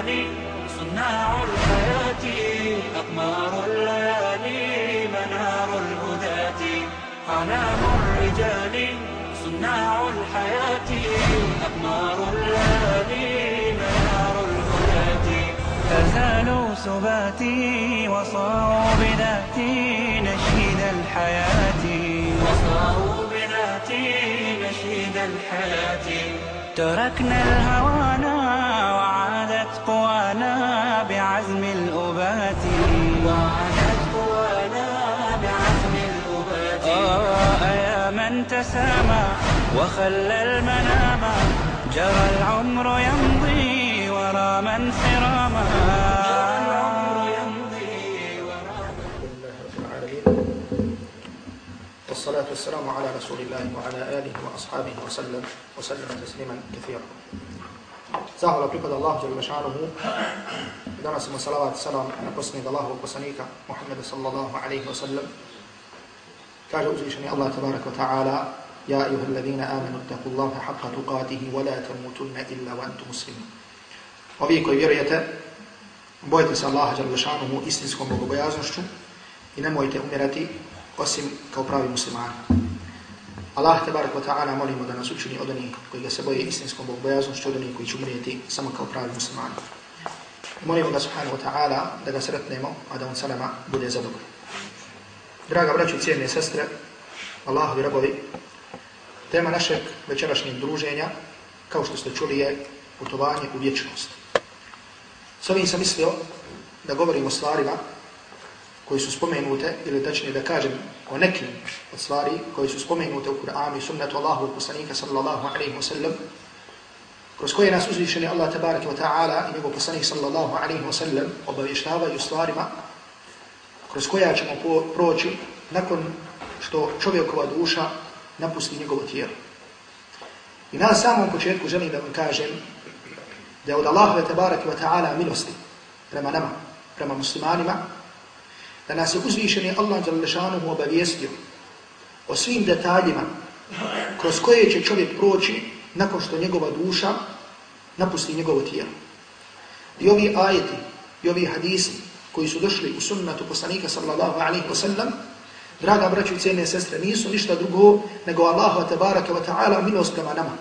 الليالي صناع الحياة أقمار الليالي منار الهداة أعلام الرجال صناع الحياة أقمار الليالي منار الهداة. فزالوا سباتي وصاروا بذاتي نشيد الحياة. وصاروا بذاتي نشيد الحياة. تركنا الهوانا وعادت قوانا بعزم الأبات. وعادت قوانا بعزم الأبات. آه يا من تسامى وخلى المنام. جرى العمر يمضي ورا من سراما جرى العمر يمضي ورا لله رب العالمين والصلاة والسلام على رسول الله وعلى آله وأصحابه وسلم وسلم تسليما كثيرا. zahvala pripada Allahu Đelešanuhu. Danas smo salavat salam na posljednjeg Allahovog poslanika, Muhammeda sallallahu alaihi wa sallam. Kaže uzvišeni Allah tabarak wa ta'ala, Ja ayuha alladhina amanu taqullaha haqqa tuqatih wa la tamutunna illa wa antum muslimun. Ovi koji vjerujete, bojte se Allaha dželle šanuhu istinskom bogobojaznošću i nemojte umirati osim kao pravi muslimani. Allah tabarak wa ta'ala molimo da nas učini od onih koji ga se boje istinskom bogobojaznošću, od onih koji će umrijeti samo kao pravi muslimani. Molimo da subhanahu wa ta'ala da ga sretnemo, a da on sa nama bude zadovoljno. Draga braću i cijene sestre, Allahovi rabovi, tema našeg večerašnjeg druženja, kao što ste čuli, je putovanje u vječnost. S ovim sam mislio da govorim o stvarima koji su spomenute, ili tačnije da kažem o nekim od stvari koji su spomenute u Kur'anu i sunnetu Allahu i poslanika sallallahu alaihi wa sallam, kroz koje nas uzvišeni Allah tabaraka wa ta'ala i njegov poslanik sallallahu alaihi wa sallam obavještavaju stvarima kroz koja ćemo proći nakon što čovjekova duša napusti njegovo tijelo. I na samom početku želim da vam kažem da je od Allahove tabaraka wa ta'ala milosti prema nama, prema muslimanima, da nas je uzvišeni Allah Đalešanom obavijestio o svim detaljima kroz koje će čovjek proći nakon što njegova duša napusti njegovo tijelo. I ovi ajeti, i ovi hadisi koji su došli u sunnatu poslanika sallallahu alaihi wa sallam, draga braću i cijene sestre, nisu ništa drugo nego Allahu tabaraka wa ta'ala milost prema nama.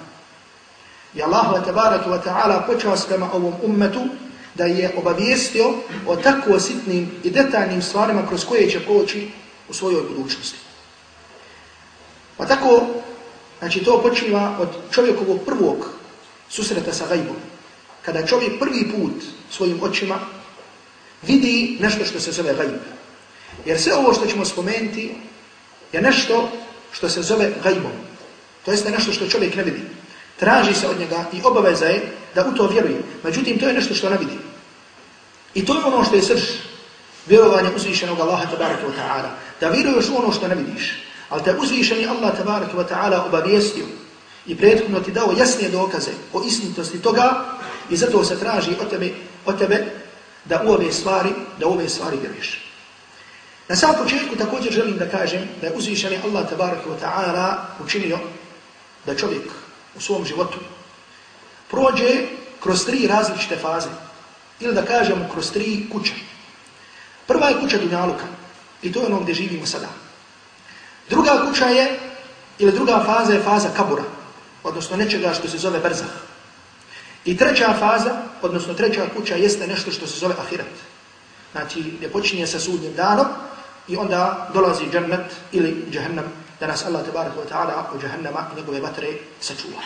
I Allahu tabaraka wa ta'ala počeo prema ovom ummetu da je obavijestio o tako sitnim i detaljnim stvarima kroz koje će proći u svojoj budućnosti. Pa tako, znači to počinja od čovjekovog prvog susreta sa gajbom. Kada čovjek prvi put svojim očima vidi nešto što se zove gajb. Jer sve ovo što ćemo spomenuti je nešto što se zove gajbom. To jeste nešto što čovjek ne vidi. Traži se od njega i obaveza je da u to vjeruje. Međutim, to je nešto što ne vidi. I to je ono što je srž vjerovanja uzvišenog Allaha tabaraka wa ta'ala. Da vjeruješ u ono što ne vidiš. Ali te uzvišeni Allah tabaraka wa ta'ala obavijestio i prethodno ti dao jasne dokaze o istinitosti toga i zato se traži od tebe, od tebe da u ove stvari, da u ove stvari vjeruješ. Na sam početku također želim da kažem da je uzvišeni Allah tabaraka wa ta'ala učinio da čovjek u svom životu prođe kroz tri različite faze ili da kažemo kroz tri kuće. Prva je kuća Dunjaluka i to je ono gdje živimo sada. Druga kuća je, ili druga faza je faza Kabura, odnosno nečega što se zove brzah. I treća faza, odnosno treća kuća jeste nešto što se zove Ahiret. Znači, gdje počinje sa sudnjim danom i onda dolazi džennet ili džahennam, da nas Allah tabarak wa ta'ala u džahennama i njegove vatre sačuva.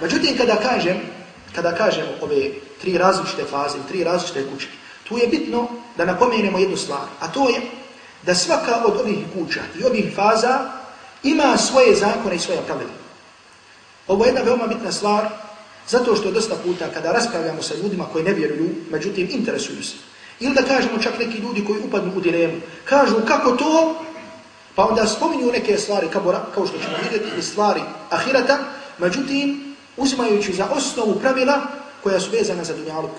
Međutim, kada kažem, kada kažemo ove tri različite faze, tri različite kuće, tu je bitno da napomenemo jednu stvar, a to je da svaka od ovih kuća i ovih faza ima svoje zakone i svoje pravila. Ovo je jedna veoma bitna stvar, zato što dosta puta kada raspravljamo sa ljudima koji ne vjeruju, međutim interesuju se, ili da kažemo čak neki ljudi koji upadnu u dilemu, kažu kako to, pa onda spominju neke stvari kabora, kao što ćemo vidjeti, i stvari ahirata, međutim, uzimajući za osnovu pravila koja su vezana za dunjaluk.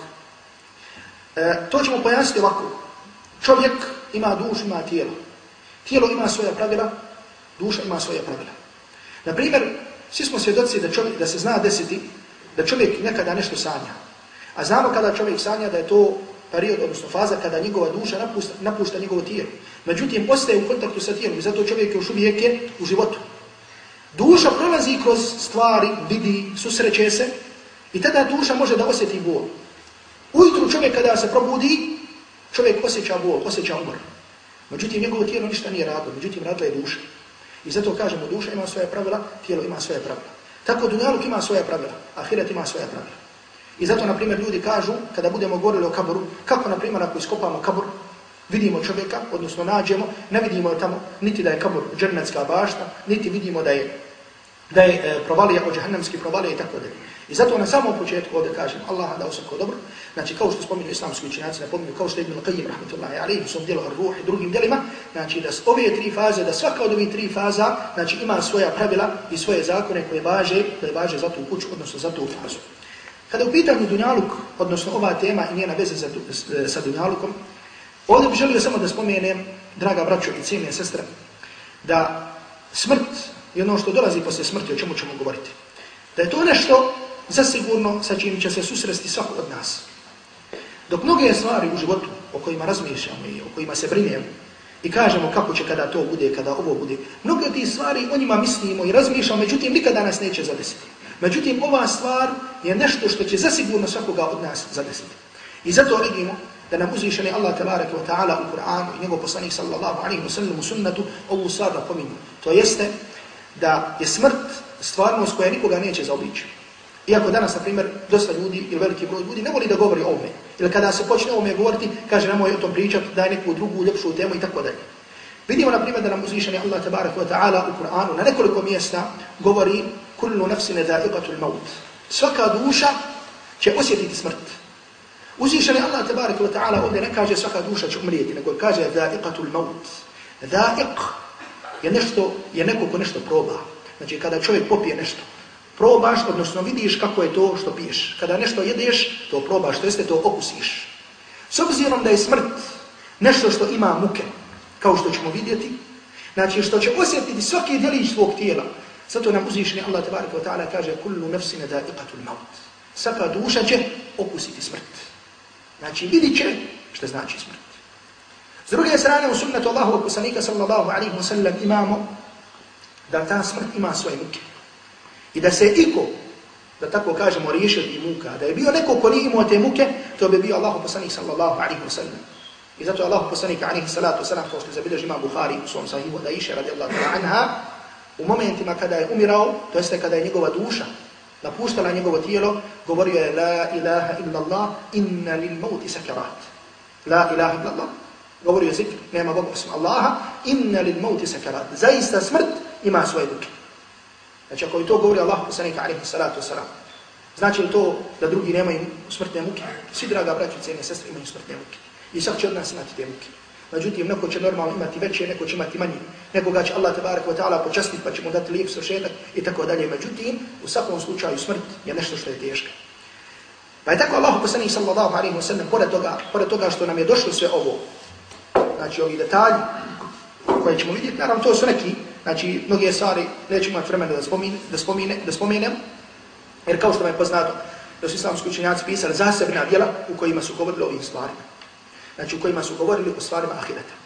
E, to ćemo pojasniti ovako. Čovjek ima dušu, ima tijelo. Tijelo ima svoja pravila, duša ima svoja pravila. Naprimjer, svi smo svjedoci da, čovjek, da se zna desiti da čovjek nekada nešto sanja. A znamo kada čovjek sanja da je to period, odnosno faza kada njegova duša napušta, napušta njegovo tijelo. Međutim, ostaje u kontaktu sa tijelom i zato čovjek još uvijek je u životu. Duša prolazi kroz stvari, vidi, susreće se i tada duša može da osjeti bol. Ujutru čovjek kada se probudi, čovjek osjeća bol, osjeća umor. Međutim, njegovo tijelo ništa nije radilo, međutim, radila je duša. I zato kažemo, duša ima svoje pravila, tijelo ima svoje pravila. Tako dunjaluk ima svoje pravila, ahiret ima svoje pravila. I zato, na primjer, ljudi kažu, kada budemo govorili o kaboru, kako, na primjer, ako iskopamo kabur, vidimo čovjeka, odnosno nađemo, ne vidimo tamo niti da je kabor džernetska bašta, niti vidimo da je da je e, provalija od džahannamski provalija i tako dalje. I zato na samom početku ovdje kažem Allah da osako dobro, znači kao što spominju islamski učinjaci, napominju kao što je Ibn Qayyim rahmatullahi alaihi u svom dijelu Ar-Ruh i drugim dijelima, znači da ove tri faze, da svaka od ovih tri faza, znači ima svoja pravila i svoje zakone koje važe, koje važe za tu kuću, odnosno za tu fazu. Kada u pitanju Dunjaluk, odnosno ova tema i njena veze za, e, sa Dunjalukom, ovdje bih želio samo da spomenem, draga braćo i cijene sestre, da smrt i ono što dolazi posle smrti, o čemu ćemo govoriti, da je to nešto zasigurno sa čim će se susresti svako od nas. Dok mnoge stvari u životu o kojima razmišljamo i o kojima se brinemo i kažemo kako će kada to bude, kada ovo bude, mnoge od tih stvari o njima mislimo i razmišljamo, međutim nikada nas neće zadesiti. Međutim, ova stvar je nešto što će zasigurno svakoga od nas zadesiti. I zato vidimo da nam uzvišeni Allah tabaraka wa ta'ala u Kur'anu i njegov poslanik sallallahu alaihi wa sallam u sunnatu ovu stvar napominju. To jeste da je smrt stvarnost koja nikoga neće zaobići. Iako danas, na primjer, dosta ljudi ili veliki broj ljudi ne voli da govori o ovome. Ili kada se počne o ovome govoriti, kaže nemoj o tom pričati, daj neku drugu, ljepšu temu i tako dalje. Vidimo, na primjer, da nam uzvišeni Allah tabaraka wa ta'ala u Kur'anu na nekoliko mjesta govori kullu nafsine da'iqatul maut. Svaka duša će osjetiti smrt. Uzvišeni Allah tabarik wa ta'ala ovdje ne kaže svaka duša će umrijeti, nego kaže dha'iqatul maut. Dha'iq je nešto, je neko ko nešto proba. Znači, kada čovjek popije nešto, probaš, odnosno vidiš kako je to što piješ. Kada nešto jedeš, to probaš, to jeste to okusiš. S obzirom da je smrt nešto što ima muke, kao što ćemo vidjeti, znači što će osjetiti svaki djelić svog tijela, zato nam uzvišeni Allah tabarika wa ta'ala kaže kullu nafsin da'iqatul maut. Svaka duša će okusiti smrt. Znači vidit će što znači smrt. S druge strane u sunnetu Allahu akusanika sallallahu alaihi wa sallam imamo da ta smrt ima svoje muke. I da se iko, da tako kažemo, riješio ti muka, da je bio neko ko nije imao te muke, to bi bio Allahu poslanik sallallahu alaihi wa sallam. I zato Allahu poslanik alaihi salatu wasalam, kao što zabilježi ima Bukhari u svom sahihu, da iše radijallahu ta'ala anha, u momentima kada je umirao, to jeste kada je njegova duša napuštala njegovo tijelo, govorio je La ilaha illallah, inna lil mauti sakarat. La ilaha illallah. Govorio zikr, nema Boga osim Allaha, inna lil mauti sakarat. Zaista smrt ima svoje duke. Znači ako je to govori Allah poslanika alaihi salatu wasalam, znači li to da drugi nemaju smrtne muke? Svi draga braći i cijene sestre imaju smrtne muke. I sad će od nas imati te muke. Međutim, neko će normalno imati veće, neko će imati manje. Nekoga će Allah tabarak wa ta'ala počastiti pa će mu dati lijep svršetak i tako dalje. Međutim, u svakom slučaju smrt je nešto što je teško. Pa je tako Allah poslanik sallallahu alaihi wa sallam, pored toga, pored toga što nam je došlo sve ovo, znači ovi detalji koje ćemo vidjeti, naravno to su neki Znači, mnoge stvari nećemo imati vremena da, spomine, da, spomine, da spomenem, jer kao što vam je poznato, da su islamski učenjaci pisali zasebna djela u kojima su govorili o ovim stvarima. Znači, u kojima su govorili o stvarima ahireta.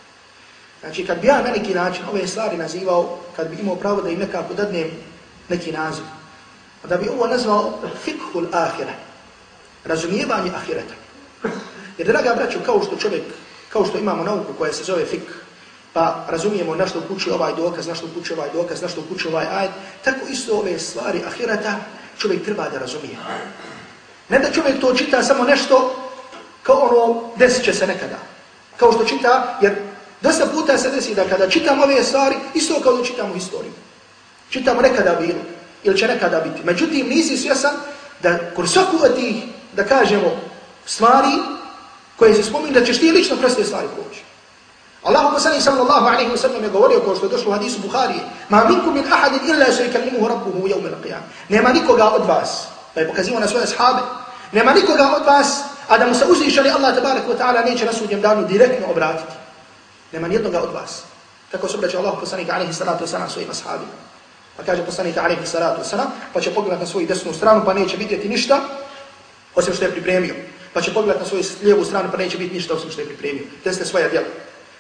Znači, kad bi ja na neki način ove stvari nazivao, kad bi imao pravo da im nekako dadnem neki naziv, da bi ovo nazvao fikhul ahira, razumijevanje ahireta. Jer, draga braću, kao što čovjek, kao što imamo nauku koja se zove fik, pa razumijemo na što upućuje ovaj dokaz, na što upućuje ovaj dokaz, na što upućuje ovaj ajed, tako isto ove stvari ahireta čovjek treba da razumije. Ne da čovjek to čita samo nešto kao ono desit će se nekada. Kao što čita, jer dosta puta se desi da kada čitam ove stvari, isto kao da čitamo historiju. Čitam nekada bilo, ili će nekada biti. Međutim, nisi svjesan da kod svaku od tih, da kažemo, stvari koje se spominju, da ćeš ti lično kroz te stvari proći. Allahu poslani sallallahu alejhi ve sellem je govorio kao što je došlo u hadisu Buhari: "Ma minkum min ahadin illa saykallimuhu rabbuhu yawm al-qiyam." Nema nikoga od vas, pa je pokazivao na svoje ashabe, nema nikoga od vas, a da mu se uzvišali Allah tabarak wa ta'ala neće na sudnjem danu direktno obratiti. Nema nijednoga od vas. Tako se obraća Allah poslanika alaihi salatu wasalam svojim ashabima. Pa kaže poslanik alaihi salatu wasalam, pa će pogledati na svoju desnu stranu, pa neće vidjeti ništa, osim što je pripremio. Pa će pogledati na svoju lijevu stranu, pa neće biti ništa osim što je pripremio. Desne svoja djela.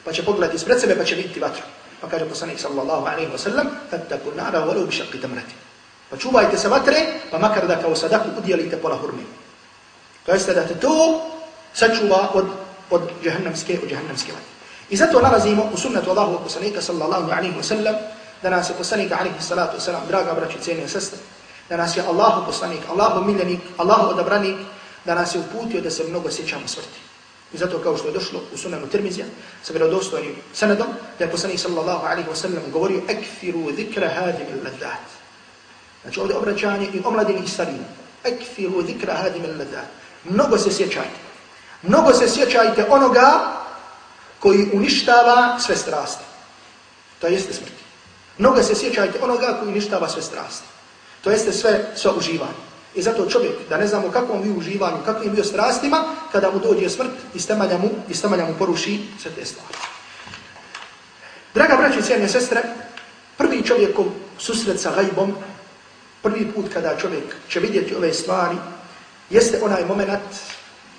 Pa će pogledati ispred sebe, pa će vidjeti vatru. Pa kaže poslanik sallallahu alaihi wasallam, fattaku nara walu bišakki tamrati. Pa čuvajte se vatre, pa makar da kao sadaku udjelite pola hurme. To jeste da te to sačuva od, od jahannamske, od jahannamske vatre. I zato nalazimo u sunnetu Allahu poslanika sallallahu alaihi wa sallam, da nas je poslanik alaihi salatu wa sallam, draga braći, cijene sestre, da nas je Allahu poslanik, Allahu miljenik, Allahu odabranik, da nas je uputio da se mnogo sjećamo smrti. I zato kao što je došlo u sunanu Tirmizija, sa vjerodostojnim sanadom, da je poslanik sallallahu alaihi wa sallam govorio ekfiru zikra hadim il-ladat. Znači ovdje obraćanje i omladini i starini. Ekfiru zikra hadim il-ladat. Mnogo se sjećajte. Mnogo se sjećajte onoga koji uništava sve strasti. To jeste smrt. Mnoga se sjećajte onoga koji uništava sve strasti. To jeste sve, sve uživanje. I zato čovjek, da ne znamo kakvom vi uživanju, kakvim bio strastima, kada mu dođe smrt, iz temelja mu, iz temelja mu poruši sve te stvari. Draga braći i cijene sestre, prvi čovjekom susret sa gajbom, prvi put kada čovjek će vidjeti ove stvari, jeste onaj moment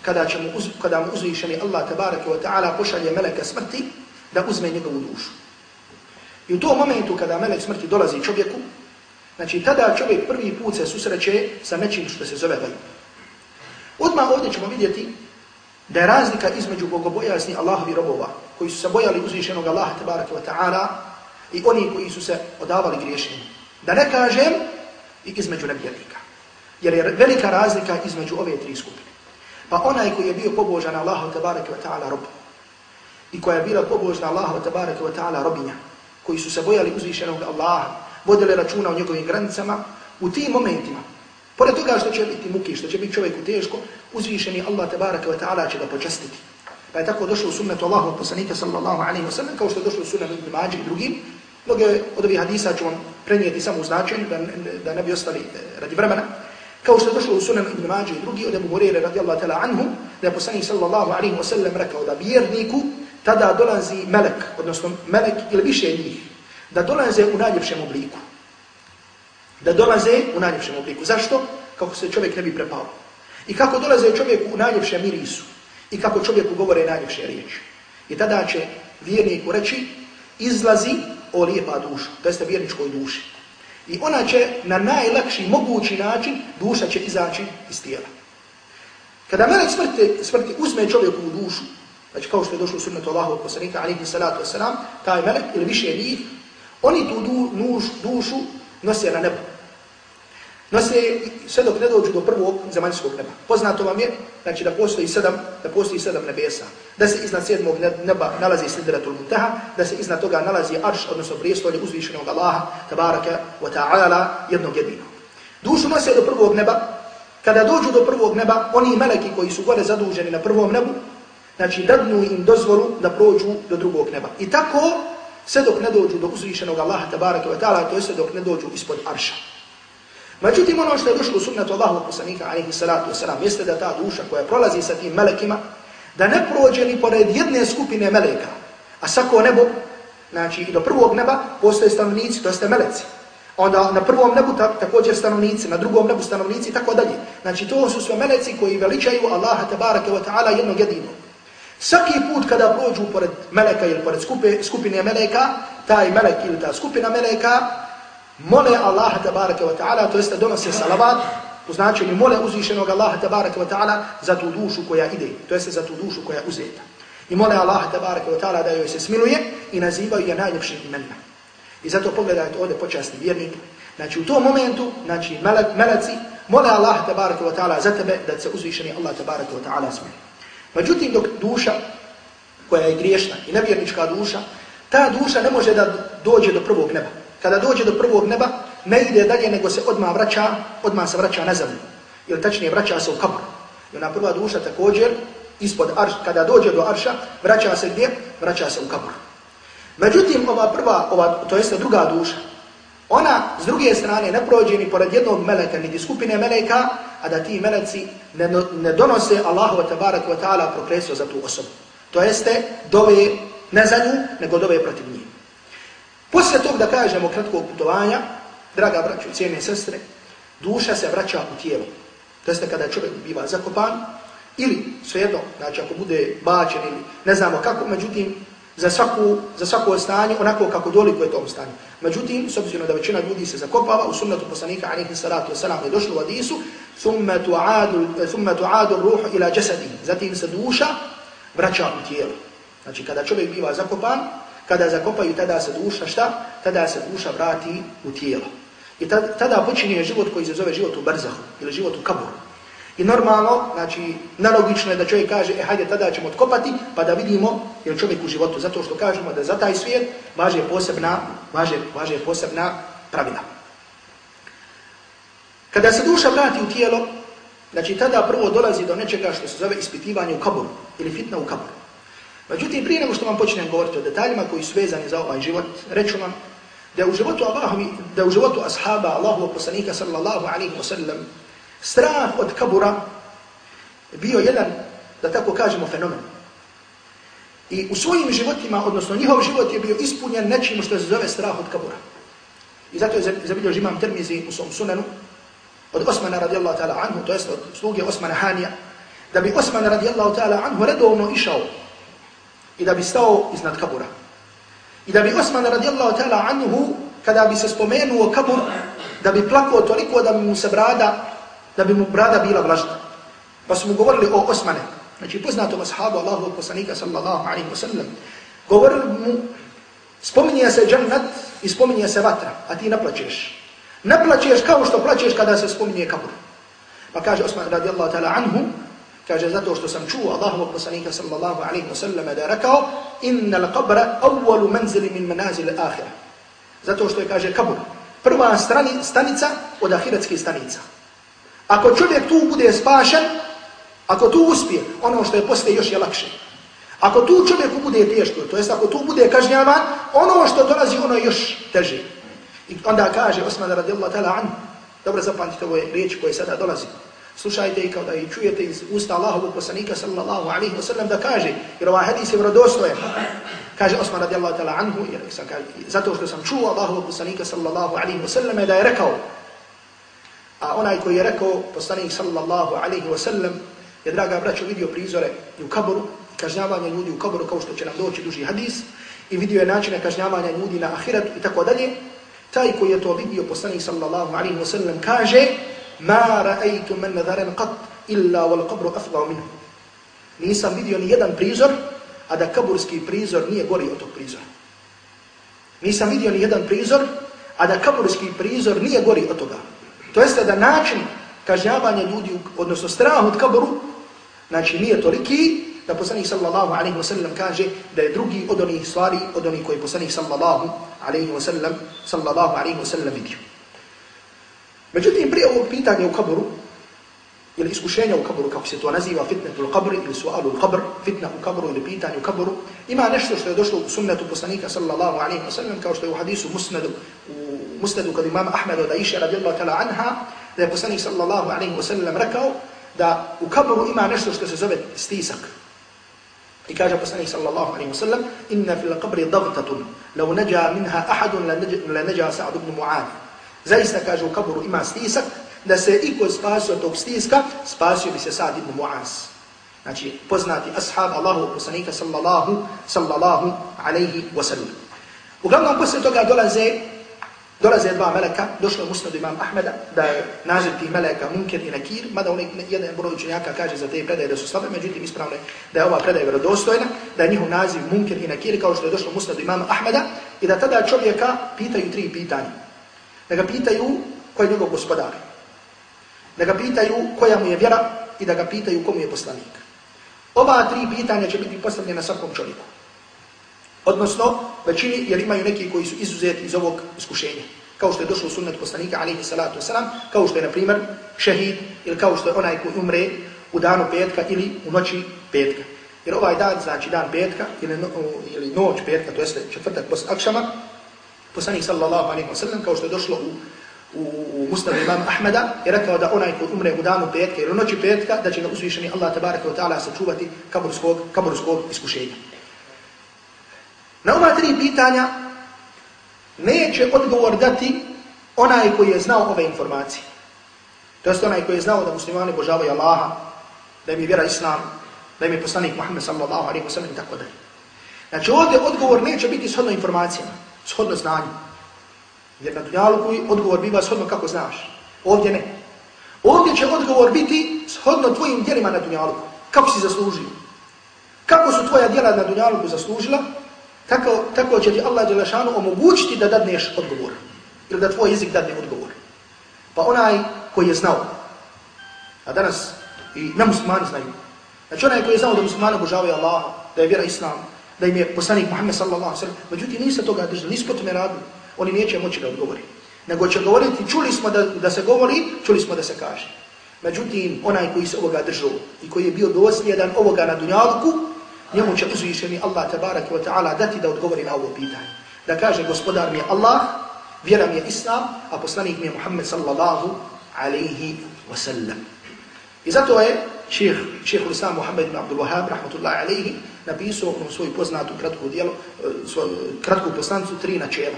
kada, će mu, uz, kada mu uzvišeni Allah tabaraka wa ta'ala pošalje meleka smrti da uzme njegovu dušu. I u tom momentu kada melek smrti dolazi čovjeku, Znači, tada čovjek prvi put se susreće sa nečim što se zove gajb. Odmah ovdje ćemo vidjeti da je razlika između bogobojasni Allahovi robova, koji su se bojali uzvišenog Allaha tabaraka wa ta'ala i oni koji su se odavali griješenju. Da ne kažem i između nevjernika. Jer je velika razlika između ove tri skupine. Pa onaj koji je bio pobožan Allahu tabaraka wa ta'ala rob i koja je bila pobožna Allahu tabaraka wa ta'ala robinja, koji su se bojali uzvišenog Allaha vodili računa o njegovim granicama, u tim momentima, pored toga što će biti muki, što će biti čovjeku teško, uzvišeni Allah tabaraka wa ta'ala će ga počastiti. Pa je tako došlo u sunnetu Allahu poslanika sallallahu alaihi wa sallam, kao što je došlo u sunnetu Ibn Mađi i drugim. Mnoge od ovih hadisa ću vam prenijeti samo u značenju, da, da ne bi ostali e, radi vremena. Kao što je došlo u sunan Ibn Mađe i drugi, od Ebu Hurere radijallahu ta'ala anhu, da je poslanik sallallahu alaihi wa sallam rekao da vjerniku tada dolazi melek, odnosno melek ili više njih, da dolaze u najljepšem obliku. Da dolaze u najljepšem obliku. Zašto? Kako se čovjek ne bi prepao. I kako dolaze čovjek u najljepšem mirisu. I kako čovjeku govore najljepše riječi. I tada će vjerniku reći, izlazi o lijepa duša. To jeste vjerničkoj duši. I ona će na najlakši mogući način, duša će izaći iz tijela. Kada melek smrti, smrti uzme čovjeku u dušu, znači kao što je došlo u sunnetu Allahu poslanika, alihi salatu wasalam, taj melek ili više njih, Oni tu du, nuž, dušu nose na nebo. Nose sve dok ne dođu do prvog zemaljskog neba. Poznato vam je, znači da postoji sedam, da postoji sedam nebesa. Da se iznad sedmog neba nalazi Sidratul Muntaha, da se iznad toga nalazi Arš, odnosno prijestolje uzvišenog Allaha, tabaraka wa ta'ala, jednog jedinog. Dušu nose do prvog neba. Kada dođu do prvog neba, oni meleki koji su gore zaduženi na prvom nebu, znači dadnu im dozvolu da prođu do drugog neba. I tako sve dok ne dođu do uzvišenog Allaha tabaraka wa ta'ala, to je sve dok ne dođu ispod arša. Međutim, ono što je došlo u sunnetu Allahu poslanika, alaihi salatu wasalam, jeste da ta duša koja prolazi sa tim melekima, da ne prođe ni pored jedne skupine meleka, a sako nebo, znači i do prvog neba, postoje stanovnici, to jeste meleci. Onda na prvom nebu ta, također stanovnici, na drugom nebu stanovnici i tako dalje. Znači to su sve meleci koji veličaju Allaha tabaraka wa ta'ala jednog jedinog. Svaki put kada prođu pored meleka ili pored skupe, skupine meleka, taj melek ili ta skupina meleka, mole Allaha tabaraka wa ta'ala, to jeste donose salavat, u značenju mole uzvišenog Allaha tabaraka wa ta'ala za tu dušu koja ide, to jeste za tu dušu koja uzeta. I mole Allaha tabaraka wa ta'ala da joj se smiluje i nazivaju je najljepšim imenima. I zato pogledajte ovdje počasni vjernik. Znači u tom momentu, znači meleci, mole Allaha tabaraka wa ta'ala za tebe da se uzvišeni Allah tabaraka wa ta'ala smiluje. Međutim, dok duša koja je griješna i nevjernička duša, ta duša ne može da dođe do prvog neba. Kada dođe do prvog neba, ne ide dalje nego se odmah vraća, odmah se vraća na zemlju. Ili tačnije vraća se u kabur. I ona prva duša također, ispod arša, kada dođe do arša, vraća se gdje? Vraća se u kabur. Međutim, ova prva, ova, to jeste druga duša, ona s druge strane ne prođe ni pored jednog meleka, ni skupine meleka, a da ti meleci ne, ne donose Allahu tabarak wa ta'ala prokresio za tu osobu. To jeste, dove ne za nju, nego dove protiv njih. Poslije tog da kažemo kratkog putovanja, draga braću, cijene sestre, duša se vraća u tijelo. To jeste kada čovjek biva zakopan, ili svejedno, znači ako bude bačen ili ne znamo kako, međutim, za svaku, za svako stanje onako kako doliko je tom stanju. Međutim, s obzirom da većina ljudi se zakopava, u sunnetu poslanika, alihi salatu wasalam, je došlo u hadisu, thumma tu'adu ruhu ila jasadi, zatim se duša vraća u tijelo. Znači, kada čovjek biva zakopan, kada zakopaju, tada se duša, šta? Tada se duša vrati u tijelo. I tada počinje život koji se zove život u brzahu, ili život u kaburu. I normalno, znači, nalogično je da čovjek kaže, e, hajde, tada ćemo otkopati, pa da vidimo, je čovjek u životu, zato što kažemo da za taj svijet važe posebna, važe, važe posebna pravila. Kada se duša vrati u tijelo, znači, tada prvo dolazi do nečega što se zove ispitivanje u kaburu, ili fitna u kaburu. Međutim, prije nego što vam počnem govoriti o detaljima koji su vezani za ovaj život, reću vam da u životu Allahovi, da u životu ashaba Allahovog poslanika sallallahu alaihi wa sallam, strah od kabura bio jedan, da tako kažemo, fenomen. I u svojim životima, odnosno njihov život je bio ispunjen nečim što se zove strah od kabura. I zato je zabilio žimam termizi u svom sunanu od Osmana radijallahu ta'ala anhu, to jest od sluge Osmana Hanija, da bi Osman radijallahu ta'ala anhu redovno išao i da bi stao iznad kabura. I da bi Osman radijallahu ta'ala anhu, kada bi se spomenuo kabur, da bi plakao toliko da bi mu se brada da bi mu brada bila vlažna. Pa su mu govorili o Osmane, znači poznatom ashabu Allahu poslanika sallallahu alaihi wa sallam, govorili mu, spominje se džannat i spominje se vatra, a ti naplaćeš. Naplaćeš kao što plaćeš kada se spominje kabur. Pa kaže Osman radijallahu ta'ala anhu, kaže zato što sam čuo Allahu poslanika sallallahu alaihi wa sallam da je rekao, inna qabra awwalu manzili min manazil ahira. Zato što je kaže kabur, prva strani, stanica od ahiretskih stanica. Ako čovjek tu bude spašen, ako tu uspije, ono što je poslije još je lakše. Ako tu čovjeku bude teško, to jest ako tu bude kažnjavan, ono što dolazi, ono je još teže. I onda kaže Osman radijallahu ta'ala an, dobro zapamtite ove riječi koje sada dolazi. Slušajte i kao da i čujete iz usta Allahovog poslanika sallallahu alaihi wa sallam da kaže, jer ovaj hadis je vrodostojen. Kaže Osman radijallahu ta'ala anhu, jer sam kaže, zato što sam čuo Allahovog poslanika sallallahu alaihi wa sallam da je rekao, A onaj koji je rekao, poslanik sallallahu alaihi wa sallam, je, draga braćo, vidio prizore i u kaboru, kažnjavanje ljudi u kaboru, kao što će nam doći duži hadis, i vidio je načine kažnjavanja ljudi na ahiretu i tako dalje. Taj koji je to vidio, poslanik sallallahu alaihi wa sallam, kaže, ma ra'aytu man nadharen qat illa wal qabru afdha minhu. Nisam vidio ni jedan prizor, a da kaburski prizor nije gori od tog prizora. Nisam vidio ni jedan prizor, a da kaburski prizor nije gori od toga. To jeste da način kažnjavanja ljudi, odnosno strah od kaburu, znači nije toliki, da poslanik sallallahu alaihi wasallam kaže da je drugi od onih stvari, od onih koji poslanik sallallahu alaihi wasallam, sallallahu alaihi wasallam vidio. Međutim, prije ovog pitanja u kaboru, ili iskušenja u kaboru, kako se to naziva, fitnetu u kabri, ili sualu u kabr, fitna u kabru ili pitanje u kabru, ima nešto što je došlo u sunnetu poslanika sallallahu alaihi wa sallam, kao što je u hadisu musnadu, u musnadu kod imama Ahmeda da iše radijallahu ta'la anha, da je poslanik sallallahu alaihi wa sallam rekao da u kabru ima nešto što se zove stisak. I kaže poslanik sallallahu alaihi wa sallam, inna fil qabri dagtatun, lau neđa minha ahadun la neđa sa'ad ibn Mu'ad. Zaista kaže u kabru ima stisak, da se iko spasio tog stiska, spasio bi se Sad ibn Mu'az. Znači, poznati ashab Allahu poslanika sallallahu, sallallahu alaihi wa sallam. Uglavnom, poslije toga dolaze Dolaze dva meleka, došlo je musnad imam Ahmeda, da je naziv tih meleka Munker i Nakir, mada onaj jedan broj učenjaka kaže za te predaje da su slabe, međutim ispravno je da je ova predaja vjerodostojna, da je njihov naziv Munker i Nakir, kao što je došlo musnad imam Ahmeda, i da tada čovjeka pitaju tri pitanja. Da ga pitaju ko je njegov gospodar. Da ga pitaju koja mu je vjera i da ga pitaju komu je poslanik. Ova tri pitanja će biti postavljena svakom čovjeku. Odnosno, većini, jer imaju neki koji su izuzeti iz ovog iskušenja. Kao što je došlo sunnet poslanika, alaihi salatu wasalam, kao što je, na primjer, šehid, ili kao što je onaj koji umre u danu petka ili u noći petka. Jer ovaj dan, znači dan petka, ili, no, ili noć petka, to jeste četvrtak posle akšama, poslanik sallallahu alaihi wasalam, kao što je došlo u, u, u mustavu imam Ahmeda, je rekao da onaj ko umre u danu petka ili u noći petka, da će ga uzvišeni Allah tabaraka wa ta'ala sačuvati kaburskog, kaburskog iskušenja. Na ova tri pitanja neće odgovor dati onaj koji je znao ove informacije. To je onaj koji je znao da muslimani božavaju Allaha, da im je vjera Islam, da im je poslanik Muhammed sallallahu alaihi wa sallam i tako dalje. Znači ovdje odgovor neće biti shodno informacijama, shodno znanju. Jer na dunjaluku odgovor biva shodno kako znaš. Ovdje ne. Ovdje će odgovor biti shodno tvojim djelima na dunjaluku. Kako si zaslužio? Kako su tvoja djela na dunjaluku zaslužila? Tako, tako će ti Allah Đelešanu omogućiti da dadneš odgovor. Ili da tvoj jezik dadne odgovor. Pa onaj koji je znao, a danas i nemuslimani znaju, znači onaj koji je znao da muslimani obožavaju Allaha, da je vjera Islam, da im je poslanik Muhammed sallallahu alaihi sallam, međutim nisu toga držali, nisu po tome radili, oni neće moći da odgovori. Nego će govoriti, čuli smo da, da se govori, čuli smo da se kaže. Međutim, onaj koji se ovoga držao i koji je bio dosljedan ovoga na dunjalku, njemu će uzvišeni Allah tabaraka wa ta'ala dati da odgovori na ovo pitanje. Da kaže gospodar mi je Allah, vjera mi je Islam, a poslanik mi je Muhammed sallallahu alaihi wa sallam. I zato je šeheh, šeheh Islam Muhammed ibn Abdul Wahab, rahmatullahi alaihi, napisao u svoju poznatu kratku dijelo, e, svoju kratku poslancu tri načela.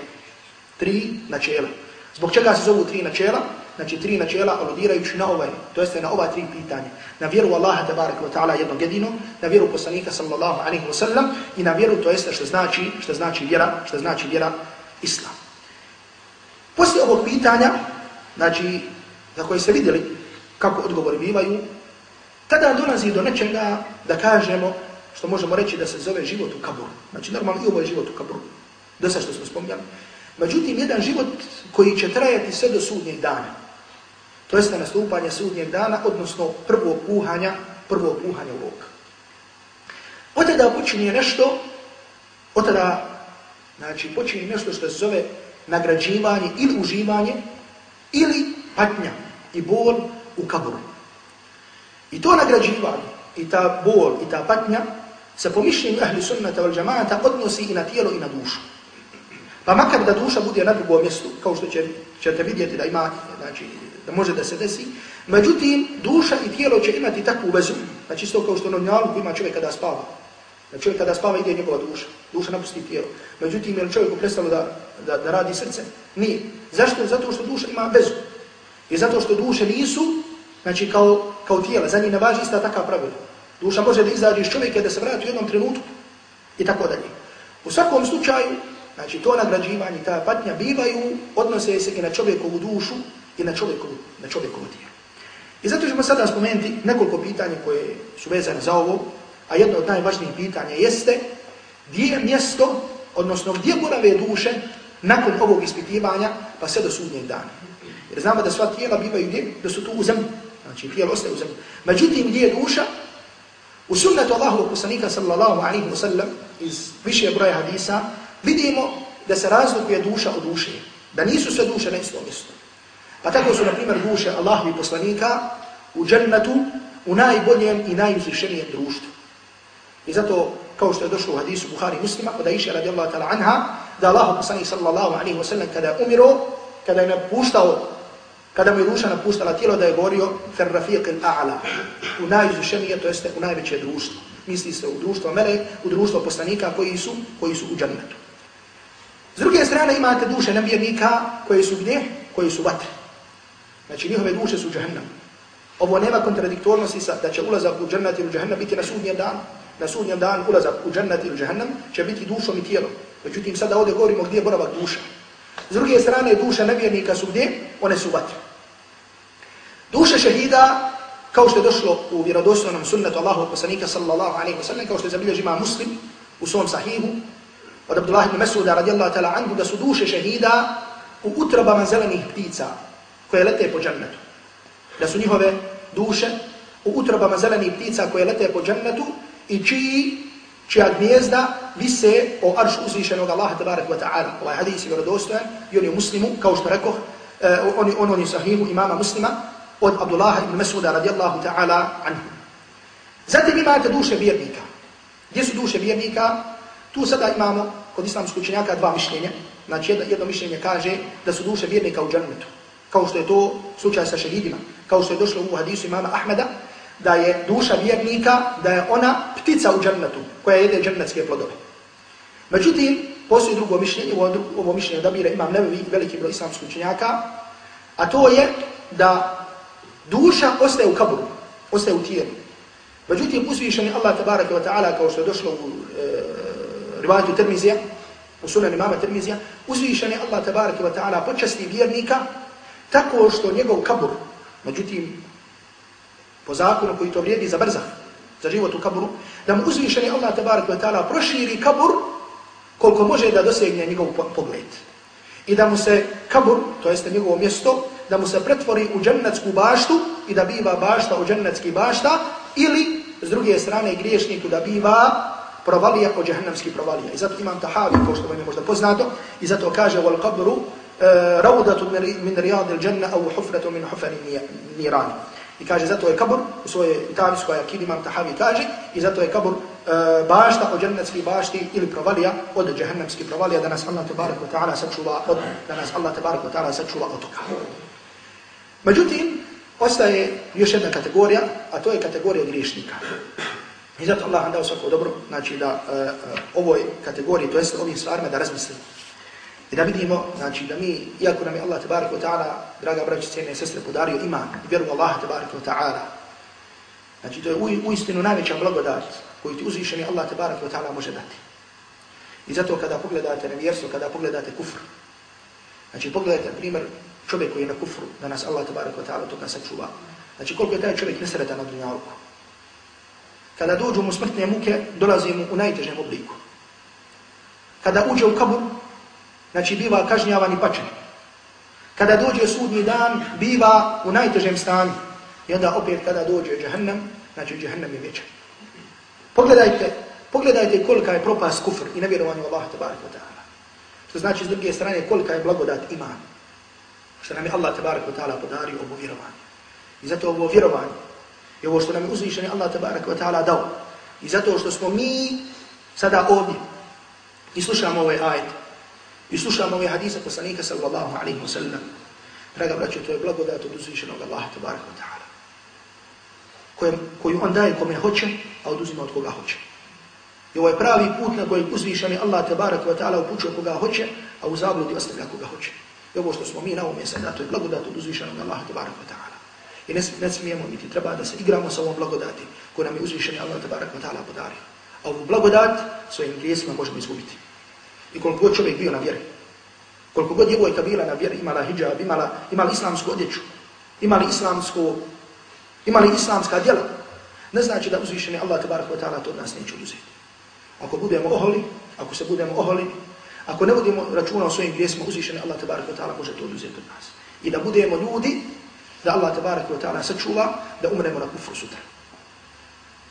Tri načela. Zbog čega se zovu tri načela? Znači tri načela aludirajući na ovaj, to jeste na ova tri pitanja. Na vjeru Allaha tabaraka wa ta'ala jednog jedinog, na vjeru poslanika sallallahu alaihi wa sallam i na vjeru to jeste što znači, što znači vjera, što znači vjera Islam. Poslije ovog pitanja, znači za koje se vidjeli kako odgovori bivaju, tada dolazi do nečega da kažemo što možemo reći da se zove život u kaburu. Znači normalno i ovo je život u kaburu. Do što smo spomnjali. Međutim, jedan život koji će trajati sve do sudnjeg dana. To jeste nastupanje sudnjeg dana, odnosno prvo puhanja, prvo puhanja u rok. Od tada počinje nešto, od tada znači, počinje nešto što se zove nagrađivanje ili uživanje, ili patnja i bol u kaburu. I to nagrađivanje, i ta bol, i ta patnja, se po mišljenju ahli sunnata val džamaata odnosi i na tijelo i na dušu. Pa makar da duša bude na drugom mjestu, kao što će, ćete vidjeti da ima, znači, da može da se desi, međutim, duša i tijelo će imati takvu vezu, znači isto kao što na njalu ima čovjek kada spava. Znači čovjek kada spava ide njegova duša, duša napusti tijelo. Međutim, je li čovjeku prestalo da, da, da radi srce? Nije. Zašto? Zato što duša ima vezu. I zato što duše nisu, znači kao, kao tijela, za njih ne važi ista takav pravila. Duša može da izađe iz čovjeka da se vrati u jednom trenutku i tako dalje. U svakom slučaju, znači to nagrađivanje, ta patnja bivaju, odnose se i na čovjekovu dušu i na čovjekovu, na čovjekovu tijelu. I zato ćemo sada spomenuti nekoliko pitanja koje su vezane za ovo, a jedno od najvažnijih pitanja jeste gdje je mjesto, odnosno gdje borave duše nakon ovog ispitivanja pa sve do sudnjeg dana. Jer znamo da sva tijela bivaju gdje? Da su tu u zemlji. Znači tijelo ostaje u zemlji. Međutim, gdje je duša? U sunnetu Allahu poslanika sallallahu alaihi wa sallam iz više broja hadisa vidimo da se razlikuje duša od duše. Da nisu sve duše na istom mjestu. Pa tako su, na primjer, duše Allahovi poslanika u džennetu u najboljem i najuzvišenijem društvu. I zato, kao što je došlo u hadisu Buhari muslima, od Aisha radijallahu ta'ala anha, da Allah poslanik sallallahu alaihi wa sallam kada je umiro, kada je napuštao kada mu je duša napuštala tijelo da je govorio fer rafiq al-a'la u najizvišenije to jeste u najveće društvo. Misli se u društvo mele u društvo poslanika koji su koji su u džennetu s druge strane imate duše nevjernika koje su gdje? Koji su vatre. Znači njihove duše su u džehennem ovo nema kontradiktornosti sa da će ulazak u džennet ili džehennem biti na sudnjem danu. Na sudnjem danu ulazak u džennet ili džehennem će biti dušom i tijelom. Međutim sada ovdje govorimo gdje je boravak duša. S druge strane, duše nevjernika su gdje? One su vatre. Duše šehida, kao što je došlo u vjerodostojnom sunnetu Allahu poslanika sallallahu alaihi wa sallam, kao što je zabilježi ima muslim u svom sahihu, od Abdullah ibn Mesuda radijallahu ta'la anhu, da su duše šehida u utrobama zelenih ptica koje lete po džennetu. Da su njihove duše u utrobama zelenih ptica koje lete po džennetu i čiji čija gnjezda vise o arš uzvišenog Allaha tabarak wa ta'ala. Ovaj hadis je vjerodostojan i on je muslimu, kao što rekoh, uh, on, on, on je sahihu imama muslima, od Abdullaha ibn Mesuda radijallahu ta'ala anhu. Zatim imate duše vjernika. Gdje su duše vjernika? Tu sada imamo kod islamskog učenjaka dva mišljenja. Znači jedno, jedno mišljenje kaže da su duše vjernika u džanetu. Kao što je to slučaj sa šehidima. Kao što je došlo u hadisu imama Ahmeda, da je duša vjernika, da je ona ptica u džanetu koja jede džanetske plodove. Međutim, postoji drugo mišljenje, ovo, ovo mišljenje odabira imam nevi veliki broj islamskog učenjaka, a to je da Duša ostaje u kaburu, ostaje u tijelu. Međutim, uzvišeni Allah tabaraka wa ta'ala, kao što je došlo u e, rivajtu Tirmizija, u sunan imama Tirmizija, uzvišeni Allah tabaraka wa ta'ala počasti vjernika tako što njegov kabur, međutim, po zakonu koji to vrijedi za brzah, za život u kaburu, da mu uzvišeni Allah tabaraka wa ta'ala proširi kabur koliko može da dosegne njegov pogled. I da mu se kabur, to jeste njegovo mjesto, da mu se pretvori u džennetsku baštu i da biva bašta u džennetski bašta, ili s druge strane griješniku da biva provalija od džahannamskih provalija. I zato imam tahavi, ko što vam je možda poznato, i zato kaže wal qabru e, uh, raudatu min rijadil džanna au hufratu min hufani nirani. I kaže, zato je kabur, u svojoj itavijskoj akidi imam tahavi kaže, i zato je kabur uh, bašta od džennetskih bašti ili provalija od džahannamskih provalija, da nas Allah tabarak wa ta'ala sačuva od, da nas Allah tabarak wa ta'ala sačuva od toga. Međutim, ostaje još jedna kategorija, a to je kategorija griješnika. I zato Allah vam dao svako dobro, znači da uh, uh, ovoj kategoriji, to jest ovih stvarima, da razmislimo. I da vidimo, znači da mi, iako nam je Allah tabarik wa ta'ala, draga braći, cijene sestre, podario iman i vjeru Allah tabarik wa ta'ala, znači to je u, u istinu najveća blagodat koju ti uzvišeni Allah tabarik wa ta'ala može dati. I zato kada pogledate nevjerstvo, kada pogledate kufr, znači pogledajte, primjer, čovjek koji je na kufru, da nas Allah tabaraka wa ta'ala toga sačuva. Znači koliko je taj čovjek nesretan na dunjalku. Kada dođu mu smrtne muke, dolazi mu u najtežem obliku. Kada uđe u kabur, znači biva kažnjavan i pačen. Kada dođe sudnji dan, biva u najtežem stanju. I onda opet kada dođe džahannam, znači džahannam je veća. Pogledajte, pogledajte kolika je propast kufr i nevjerovanje u Allah tabaraka wa ta'ala. Što znači s druge strane kolika je blagodat imana. Što nam je Allah tabarak wa ta'ala podario ovo vjerovanje. I zato ovo vjerovanje je ovo što nam je uzvišeni Allah tabarak wa ta'ala dao. I zato što smo mi sada ovdje i slušamo ove ajet i slušamo ove hadise poslanika sallallahu alaihi wa sallam. Draga braćo, to je blagodat od uzvišenog Allaha tabarak wa ta'ala. Koju on daje kome hoće, a oduzima od koga hoće. I ovo je pravi put na koji uzvišeni Allah tabarak wa ta'ala upućuje koga hoće, a u zabludi ostavlja koga hoće. I ovo što smo mi na ovom sada, to je blagodat od uzvišenog Allaha tabaraka wa ta'ala. I ne, ne smijemo niti treba da se igramo sa ovom blagodati koju nam je uzvišeni Allah tabaraka wa ta'ala podario. A ovu blagodat svojim grijesima možemo izgubiti. I koliko god čovjek bio na vjeri, koliko god djevojka bila na vjeri, imala hijab, imala, imala islamsku odjeću, imali islamsku, imali islamska djela, ne znači da uzvišeni Allah tabaraka wa ta'ala to od nas neće uzeti. Ako budemo oholi, ako se budemo oholi, ako ne budemo računa o svojim grijesima, uzvišeni Allah tabaraka wa ta'ala može to oduzeti od nas. I da budemo ljudi da Allah tabaraka wa ta'ala sačuva da umremo na kufru sutra.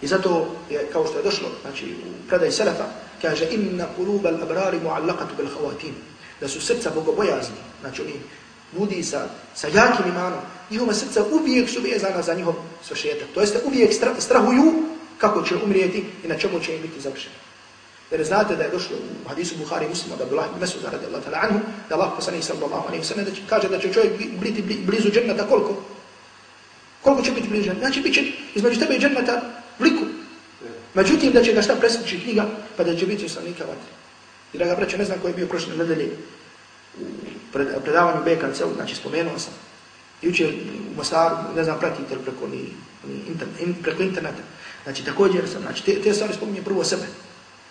I zato je, kao što je došlo, znači u predaj Selefa, kaže inna kuluba al-abrari mu'allaqatu bil khawatim. Da su srca bogobojazni, znači oni ljudi sa, sa jakim imanom, njihova srca uvijek su vezana za njihov svršetak. To jeste uvijek strahuju kako će umrijeti i na čemu će im biti završeno. Jer znate da je došlo u hadisu Buhari muslima da Abdullah ibn mesu zaradi Allah ta'la anhu, da Allah poslanih sallallahu alaihi sallam da će, kaže da će čovjek biti blizu džennata koliko? Koliko će biti blizu džennata? Znači bit će između tebe i džennata bliku. Međutim da će ga šta presjeći knjiga pa da će biti ustavnika vatre. I draga braća, ne znam koji je bio prošle nedelje u predavanju BKC, znači spomenuo sam. Juče u Mostaru, ne znam, pratite li preko, ni, ni internet, in, preko interneta. Znači također sam, znači te, te stvari spominje prvo sebe.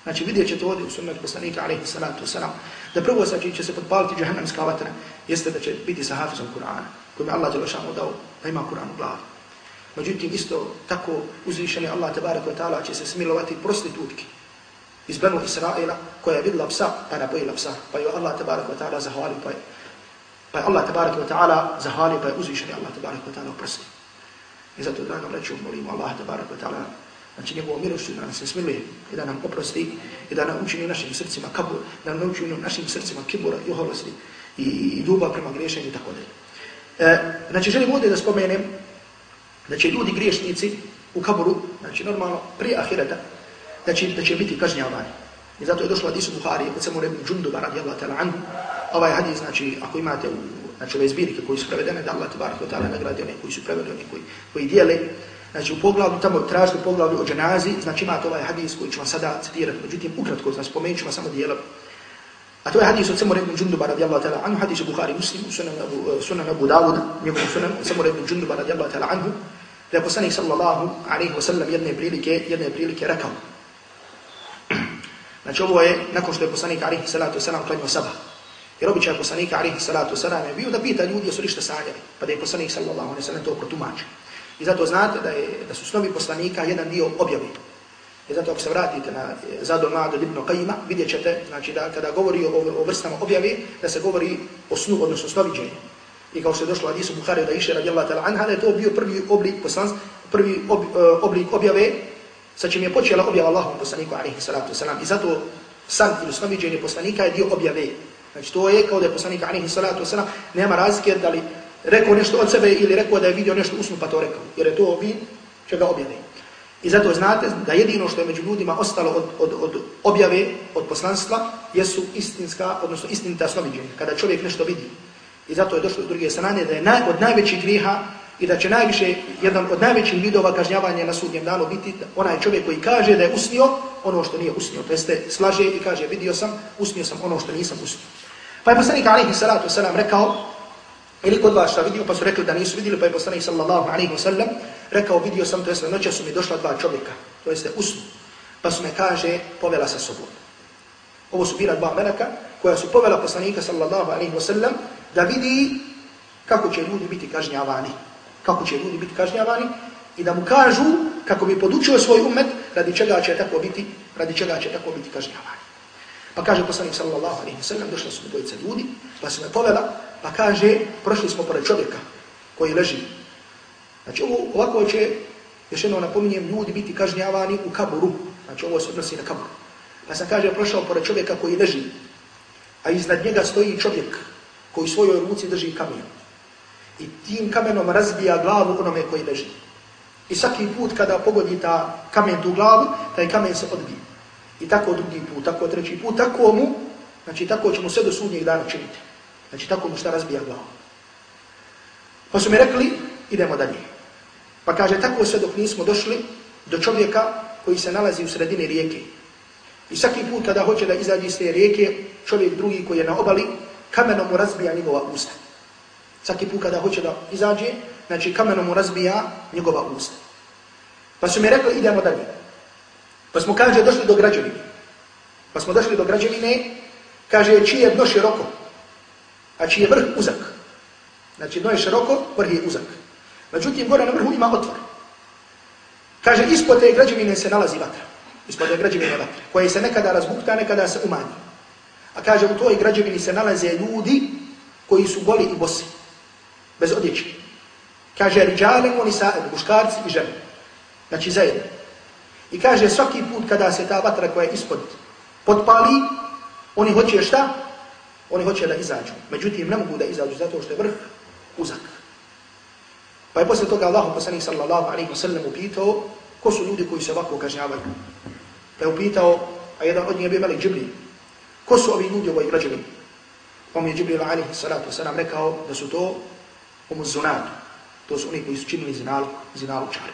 Znači vidjet ćete ovdje u sunnetu poslanika alaihi salatu wasalam, da prvo sa će se podpaliti džahannamska vatra, jeste da će biti sa hafizom Kur'ana, kojim Allah je lošamo dao da ima Kur'an u glavi. Međutim, isto tako uzvišeni Allah tabaraka wa ta'ala će se smilovati prostitutki iz Benu Israela koja je vidla psa pa napojila psa. Pa je Allah tabaraka wa ta'ala zahvalio pa je, pa je Allah tabaraka wa ta'ala zahvalio pa je uzvišeni Allah tabaraka wa ta'ala oprosti. I zato, dragom vreću, molimo Allah tabaraka wa ta'ala znači njegovom milošću da nam se smiluje i da nam oprosti i da nam učini našim srcima kabur, da nam učini ono našim srcima kibura i oholosti i, i ljubav prema griješenju i tako dalje. E, znači želim ovdje da spomenem da će ljudi griješnici u kaburu, znači normalno prije ahireta, da će, da će biti kažnjavani. I zato je došlo hadisu Buhari od samu rebnu Džunduba radijallahu ta'ala anhu. Ovaj hadis, znači, ako imate u znači, ove zbirike koji su prevedene, da Allah ta'ala nagradi one koji su prevedeni, koji, koji dijele, Znači u poglavlju, tamo tražite poglavlju o dženazi, znači imate ovaj hadis koji ću vam sada citirati, međutim ukratko, znači spomenut ću vam samo dijelom. A to je hadis od Samur ibn Džunduba radijallahu ta'ala anhu, hadis u Bukhari muslim, sunan Abu, eh, sunan Abu Dawuda, njegovom sunan Samur ibn Džunduba radijallahu ta'ala anhu, da je poslanik sallallahu alaihi wa sallam jedne prilike, jedne prilike rekao. Znači ovo je nakon što je poslanik alaihi salatu wasalam klanio sabah. Jer običaj poslanika alaihi salatu wasalam je bio da pita ljudi su ništa sanjali, pa da je poslanik sallallahu alaihi wa sallam to protumačio. I zato znate da, je, da su snovi poslanika jedan dio objavi. I zato ako se vratite na Zadon Ma'ad ibn Qajima, vidjet ćete, znači da kada govori o, o vrstama objave, da se govori o snu, odnosno snoviđenju. I kao što je došlo Adisu Bukhari da iše radijallahu ta'ala anha, da je to bio prvi oblik poslans, prvi ob, uh, oblik objave, sa čim je počela objava Allahom poslaniku alaihi salatu wasalam. I zato san ili snoviđenje poslanika je dio objave. Znači to je kao da je poslanik alaihi salatu wasalam, nema razlike da li rekao nešto od sebe ili rekao da je vidio nešto usnu pa to rekao. Jer je to vid čega objave. I zato znate da jedino što je među ljudima ostalo od, od, od objave, od poslanstva, jesu istinska, odnosno istinita snoviđenja. Kada čovjek nešto vidi. I zato je došlo do druge strane da je naj, od najvećih griha i da će najviše, jedan od najvećih vidova kažnjavanja na sudnjem danu biti onaj čovjek koji kaže da je usnio ono što nije usnio. To jeste slaže i kaže vidio sam, usnio sam ono što nisam usnio. Pa je poslanik alihi salatu wasalam rekao, ili kod vas šta vidio, pa su rekli da nisu vidjeli, pa je poslanik sallallahu alaihi wasallam rekao, vidio sam, to jeste noće su mi došla dva čovjeka, to jeste usnu, pa su me, kaže, povela sa sobom. Ovo su bila dva meleka koja su povela poslanika sallallahu alaihi wasallam da vidi kako će ljudi biti kažnjavani. Kako će ljudi biti kažnjavani i da mu kažu kako bi podučio svoj umet radi čega će tako biti, radi čega će tako biti kažnjavani. Pa kaže poslanik sallallahu alaihi wasallam, došla su mi dvojice ljudi, pa su me povela, pa kaže, prošli smo pored čovjeka koji leži. Znači ovo, ovako će, još jedno napominjem, ljudi biti kažnjavani u kaburu. Znači ovo se odnosi na kaburu. Pa sam kaže, prošao pored čovjeka koji leži, a iznad njega stoji čovjek koji svojoj ruci drži kamen. I tim kamenom razbija glavu onome koji leži. I svaki put kada pogodi ta kamen tu glavu, taj kamen se odbije. I tako drugi put, tako treći put, tako mu, znači tako ćemo sve do sudnjeg dana činiti. Znači tako mu šta razbija glavu. Pa su mi rekli, idemo dalje. Pa kaže, tako sve dok nismo došli do čovjeka koji se nalazi u sredini rijeke. I svaki put kada hoće da izađe iz te rijeke, čovjek drugi koji je na obali, kamenom mu razbija njegova usta. Svaki put kada hoće da izađe, znači kamenom mu razbija njegova usta. Pa su mi rekli, idemo dalje. Pa smo, kaže, došli do građevine. Pa smo došli do građevine, kaže, čije je dno široko, a čiji je vrh uzak. Znači, dno je široko, vrh je uzak. Međutim, gore na vrhu ima otvor. Kaže, ispod te građevine se nalazi vatra. Ispod te građevine vatra. Koje se nekada razbukta, nekada se umanji. A kaže, u toj građevini se nalaze ljudi koji su goli i bosi. Bez odjeće. Kaže, riđale oni sa muškarci i žene. Znači, zajedno. I kaže, svaki put kada se ta vatra koja je ispod potpali, oni hoće šta? Oni hoće da izađu. Međutim, ne mogu da izađu zato što je vrh uzak. Pa je posle toga Allah poslanih sallallahu alaihi wa sallam upitao ko su ljudi koji se ovako kažnjavaju. Pa je upitao, a jedan od njih je bio Malik Džibril, ko su ovi ljudi ovoj građani? Pa mu je Džibril alaihi salatu wasalam rekao da su to umuzunatu. To su oni koji su činili zinalu, zinalu čari.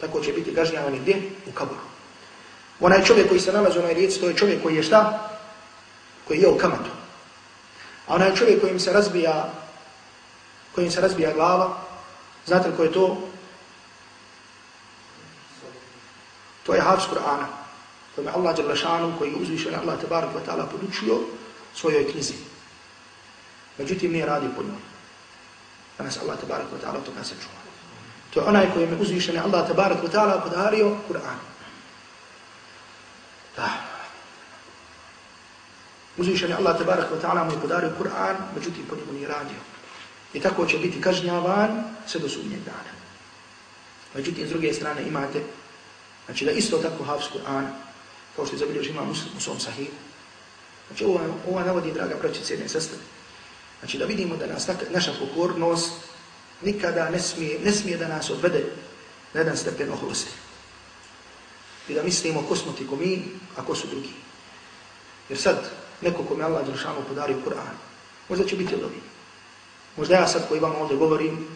Tako će biti kažnjavani gdje? U kaboru. Onaj čovjek koji se nalazi u onoj rijeci, to je čovjek koji je šta? Koji je u kamatu. A onaj čovjek kojim se razbija, kojim se razbija glava, Znate ko je to? To je hafz Kur'ana. kojim je Allah Đalešanu koji je uzvišen Allah Tebarek wa ta'ala podučio svojoj knjizi. Međutim, nije radio po njoj. Da nas Allah Tebarek wa ta'ala toga sačuva. To je onaj kojim je uzvišen Allah Tebarek wa ta'ala podario Kur'an. Da. Uzvišen Allah tabarak wa ta'ala mu je podario Kur'an, međutim, po njemu nije radio. I tako će biti kažnjavan sve do sudnjeg dana. Međutim, s druge strane imate, znači da isto tako Hafs Kur'an, kao što je zabilježi ima muslim u svom sahih, znači ovo, ovo navodi, draga braći, cijene sestre. znači da vidimo da nas tak, naša pokornost nikada ne smije, ne smije da nas odvede na jedan stepen oholosti. I da mislimo ko smo ti ko mi, a ko su drugi. Jer sad, neko kome Allah Đelšanu podario Kur'an, možda će biti od ovih. Možda ja sad koji vam ovdje govorim,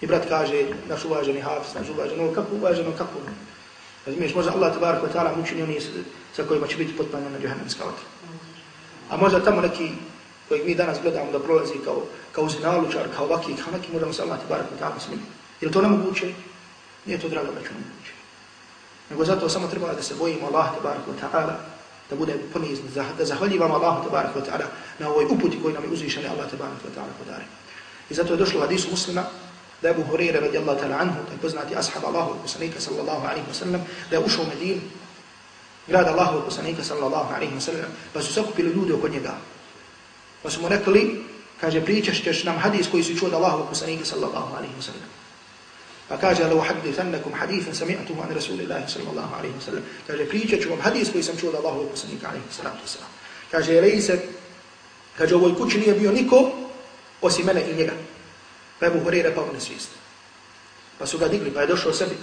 i brat kaže, naš uvaženi hafiz, naš uvaženi, ovo kako uvaženo, kako? Razumiješ, možda Allah tabarak wa ta'ala mučini oni sa kojima će biti potpanje na džuhannamska vatra. A možda tamo neki kojeg mi danas gledamo da prolazi kao, kao zinalučar, kao ovaki, kao neki mu se Allah tabarak wa ta'ala smili. Je to nemoguće? Nije to drago braću nemoguće. Nego zato samo treba da se bojimo Allah tabarak wa ta'ala, da bude ponizni, da zahvaljivamo Allah tabarak wa ta'ala na ovoj uputi koji nam je uzvišen Allah tabarak wa ta'ala podari. I zato je došlo u hadisu muslima da je Abu Hurire radijallahu ta'ala anhu, taj poznati ashab Allahu kusanika sallallahu alaihi wa sallam, da je ušao u Medinu, grad Allahu kusanika sallallahu alaihi wa sallam, pa su sakupili ljudi oko njega. Pa su mu rekli, kaže, pričaš ćeš nam hadis koji su čuo od Allahu kusanika sallallahu alaihi wa sallam. Pa kaže, lau hadithannakum hadithan sami'atuhu an rasulillahi sallallahu alaihi wa sallam. Kaže, pričat ću vam hadis koji sam čuo od Allahu kusanika alaihi wa sallam. Kaže, rejse, kaže, u ovoj kući nije bio niko osim mene i njega. Pa je mu Hureyre pao na svijest. Pa su ga digli, pa je došao sebi.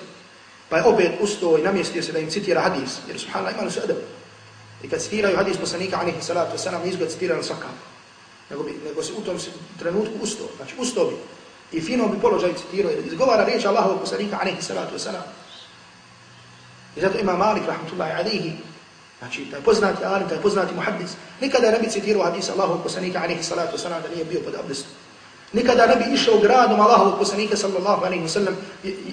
Pa je opet ustao i namjestio se da im citira hadis. Jer subhanallah imali su edab. I kad citiraju hadis poslanika alihi salatu wasalam, nisu ga citirali svakako. Nego, bi, nego se u tom trenutku ustao. Znači ustao bi. I fino bi položaj citirao. Jer izgovara riječ Allahovog poslanika alaihi salatu wasalam. I zato ima Malik, rahmatullahi alaihi, Znači, taj poznati alim, taj poznati muhaddis, nikada ne bi citirao hadis Allahog poslanika, alaihi salatu wasalam, da nije bio pod abdestom. Nikada ne bi išao gradom Allahovog poslanika, sallallahu alaihi wasallam,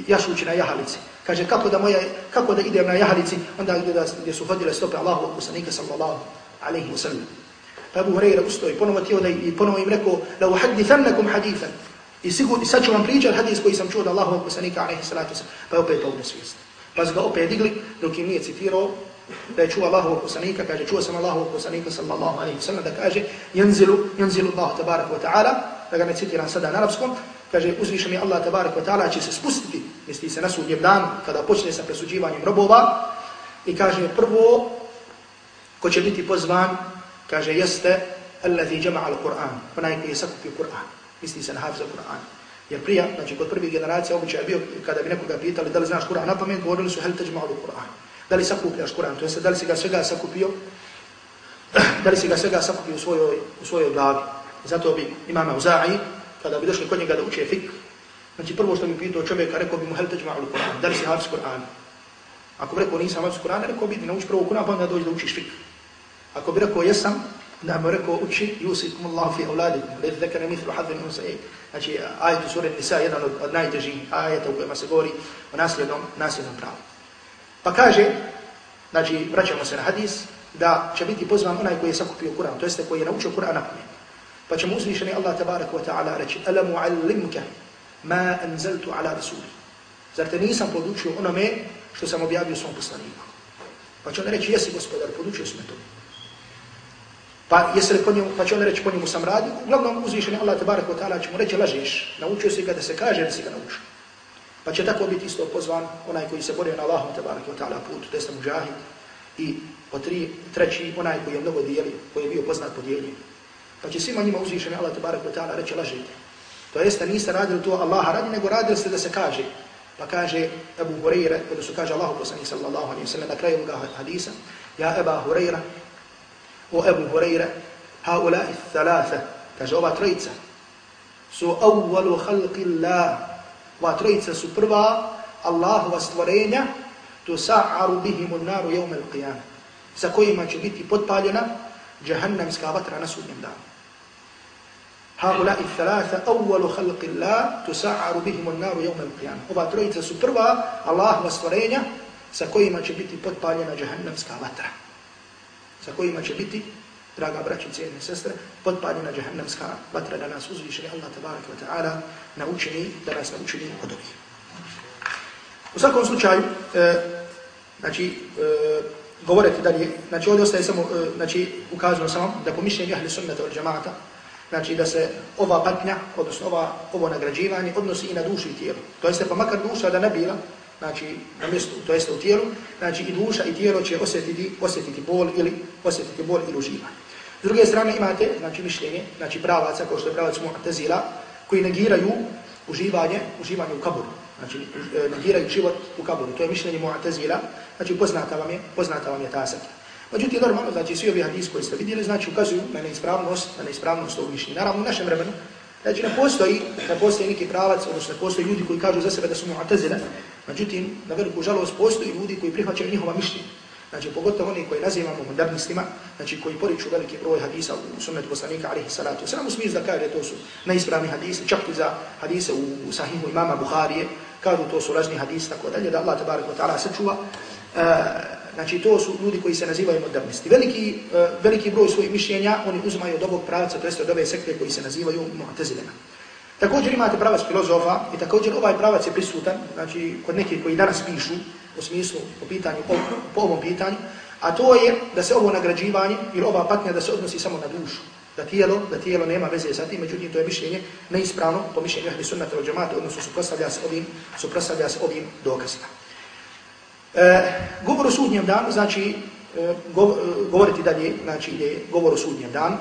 jašući na jahalici. Kaže, kako da, moja, kako da idem na jahalici, onda gdje, gdje su hodile stope Allahovog poslanika, sallallahu alaihi wasallam. Pa Abu Hureyre ustoji, ponovo tijelo da i ponovo im rekao, la uhadithannakum hadithan. I sigurno, sad ću vam pričati hadis koji sam čuo od Allahovog poslanika, alaihi salatu wasalam, pa je opet ovdje svijest. Pa su ga opet digli, dok im nije citirao, da je čuo Allahovog poslanika, kaže, čuo sam Allahovog poslanika, sallallahu alaihi wa sallam, da kaže, jenzilu, jenzilu Allah, tabarak wa ta'ala, da ga ne citiram sada na arabskom, kaže, uzvišen je Allah, tabarak wa ta'ala, će se spustiti, misli se na sudnjem danu, kada počne sa presuđivanjem robova, i kaže, prvo, ko će biti pozvan, kaže, jeste, alladhi jama'a al-Qur'an, onaj koji je sakupio Qur'an, misli se na hafiza Kur'ana. Jer prija, znači kod prvih generacija običaj je bio, kada bi nekoga pitali da li znaš Kur'an na pamet, govorili su hel teđma Kur'an da li sakupljaš Kur'an, to jeste da li si ga svega sakupio, da li si ga svega sakupio u svojoj, u svojoj glavi. Zato bi imama Uza'i, kada bi došli kod njega da uče fik, znači prvo što bi pitao čovjeka, rekao bi mu hel teđma'u Kur'an, da li si hafiz Kur'an. Ako bi rekao nisam hafiz Kur'an, rekao bi nauči prvo Kur'an, pa onda dođi da učiš fik. Ako bi rekao jesam, da mu rekao uči, Jusikum Allah fi auladikum, led zekana mithlu hadvin unsa'id. Znači, ajetu sura Nisa, jedan od, od najtežih ajeta u kojima se govori o nasljednom, nasljednom pravu. Pa kaže, znači, vraćamo se na hadis, da će biti pozvan onaj koji je sakupio Kur'an, to jeste koji je naučio Kur'an na pamet. Pa će mu uzvišeni Allah tabaraka wa ta'ala reći, Ala allimka ma anzaltu ala rasuli. Zar te nisam podučio onome što sam objavio svom poslaniku? Pa će on reći, jesi gospodar, podučio sam to. Pa, jesi li po njemu, pa će on reći, po njemu sam radio. Uglavnom uzvišeni Allah tabaraka wa ta'ala će mu reći, lažeš, naučio si ga da se kaže da si ga naučio. Pa će tako biti isto pozvan onaj koji se borio na Allahom tabarak wa ta'ala put, to jeste muđahid. I po tri, treći onaj koji je mnogo dijeli, koji je bio poznat po dijeljenju. Pa će svima njima uzvišeni Allah tabarak wa ta'ala reći lažete. To jeste niste radili to Allaha radi, nego radili ste da se kaže. Pa kaže Abu Hureyre, kada su kaže Allahu poslanih sallallahu alaihi wa sallam na kraju ga hadisa, Ja Eba Hureyre, o Abu Hureyre, haula ulai thalatha, kaže ova trojica, su awwalu khalqi Allah, Ova trojica su prva Allahova stvorenja, tu sa'aru bihimu naru jevme l'qiyana, sa kojima će biti potpaljena džahannamska vatra na sudnjem danu. Haula i thalatha awwalu khalqi Allah tusa'aru bihim an-naru yawm al-qiyamah. Ova trojica su prva Allahova stvorenja sa kojima će biti potpaljena džahannamska vatra. Sa kojima će biti draga braći i cijene sestre, potpadina džahannamska vatra da nas uzviše Allah tabarak wa ta'ala naučini, da nas naučini od ovih. U svakom slučaju, e, znači, e, govoriti dalje, znači ovdje ostaje samo, e, znači, ukazano samo da po mišljenju ahli sunnata od džamata, znači da se ova patnja, odnosno ova, ovo nagrađivanje, odnosi i na dušu i tijelu. To jeste pa makar duša da ne bila, znači na mjestu, to jeste u tijelu, znači i duša i tijelo će osjetiti, osjetiti bol ili osjetiti bol ili uživanje. S druge strane imate, znači mišljenje, znači pravaca, kao što je pravac Mu'tazila, koji negiraju uživanje, uživanje u kaburu. Znači e, negiraju život u kaburu. To je mišljenje Mu'tazila, znači poznata vam je, poznata vam je ta sakta. Međutim, normalno, znači svi ovi hadis koji ste vidjeli, znači ukazuju na neispravnost, na neispravnost ovog mišljenja. Naravno, u našem vremenu, znači ne postoji, ne postoji neki pravac, odnosno ne postoji ljudi koji kažu za sebe da su Mu'tazila, međutim, na veliku žalost postoji ljudi koji prihvaćaju njihova mišljenja. znači pogotovo oni koji nazivamo modernistima, znači koji poriču veliki broj hadisa u sunnetu poslanika alihi salatu. Sve u smislu da kaže to su neispravni hadisi, čak i za hadise u sahihu imama Buharije, kažu to su lažni hadisi, tako dalje, da Allah tabarak wa ta'ala sačuva. Uh, znači to su ljudi koji se nazivaju modernisti. Veliki, uh, veliki broj svojih mišljenja oni uzmaju od ovog pravca, to jeste od ove sekte koji se nazivaju mu'tazilema. Također imate pravac filozofa i također ovaj pravac je prisutan, znači kod nekih koji danas pišu, u smislu po pitanju, po, po ovom pitanju, a to je da se ovo nagrađivanje ili ova patnja da se odnosi samo na dušu. Da tijelo, da tijelo nema veze sa tim, međutim to je mišljenje neispravno po mišljenju ahli sunnata od džamata, odnosno suprostavlja se ovim, suprostavlja se ovim dokazima. E, govor o sudnjem danu, znači, e, e govoriti dalje, znači je govor o sudnjem danu,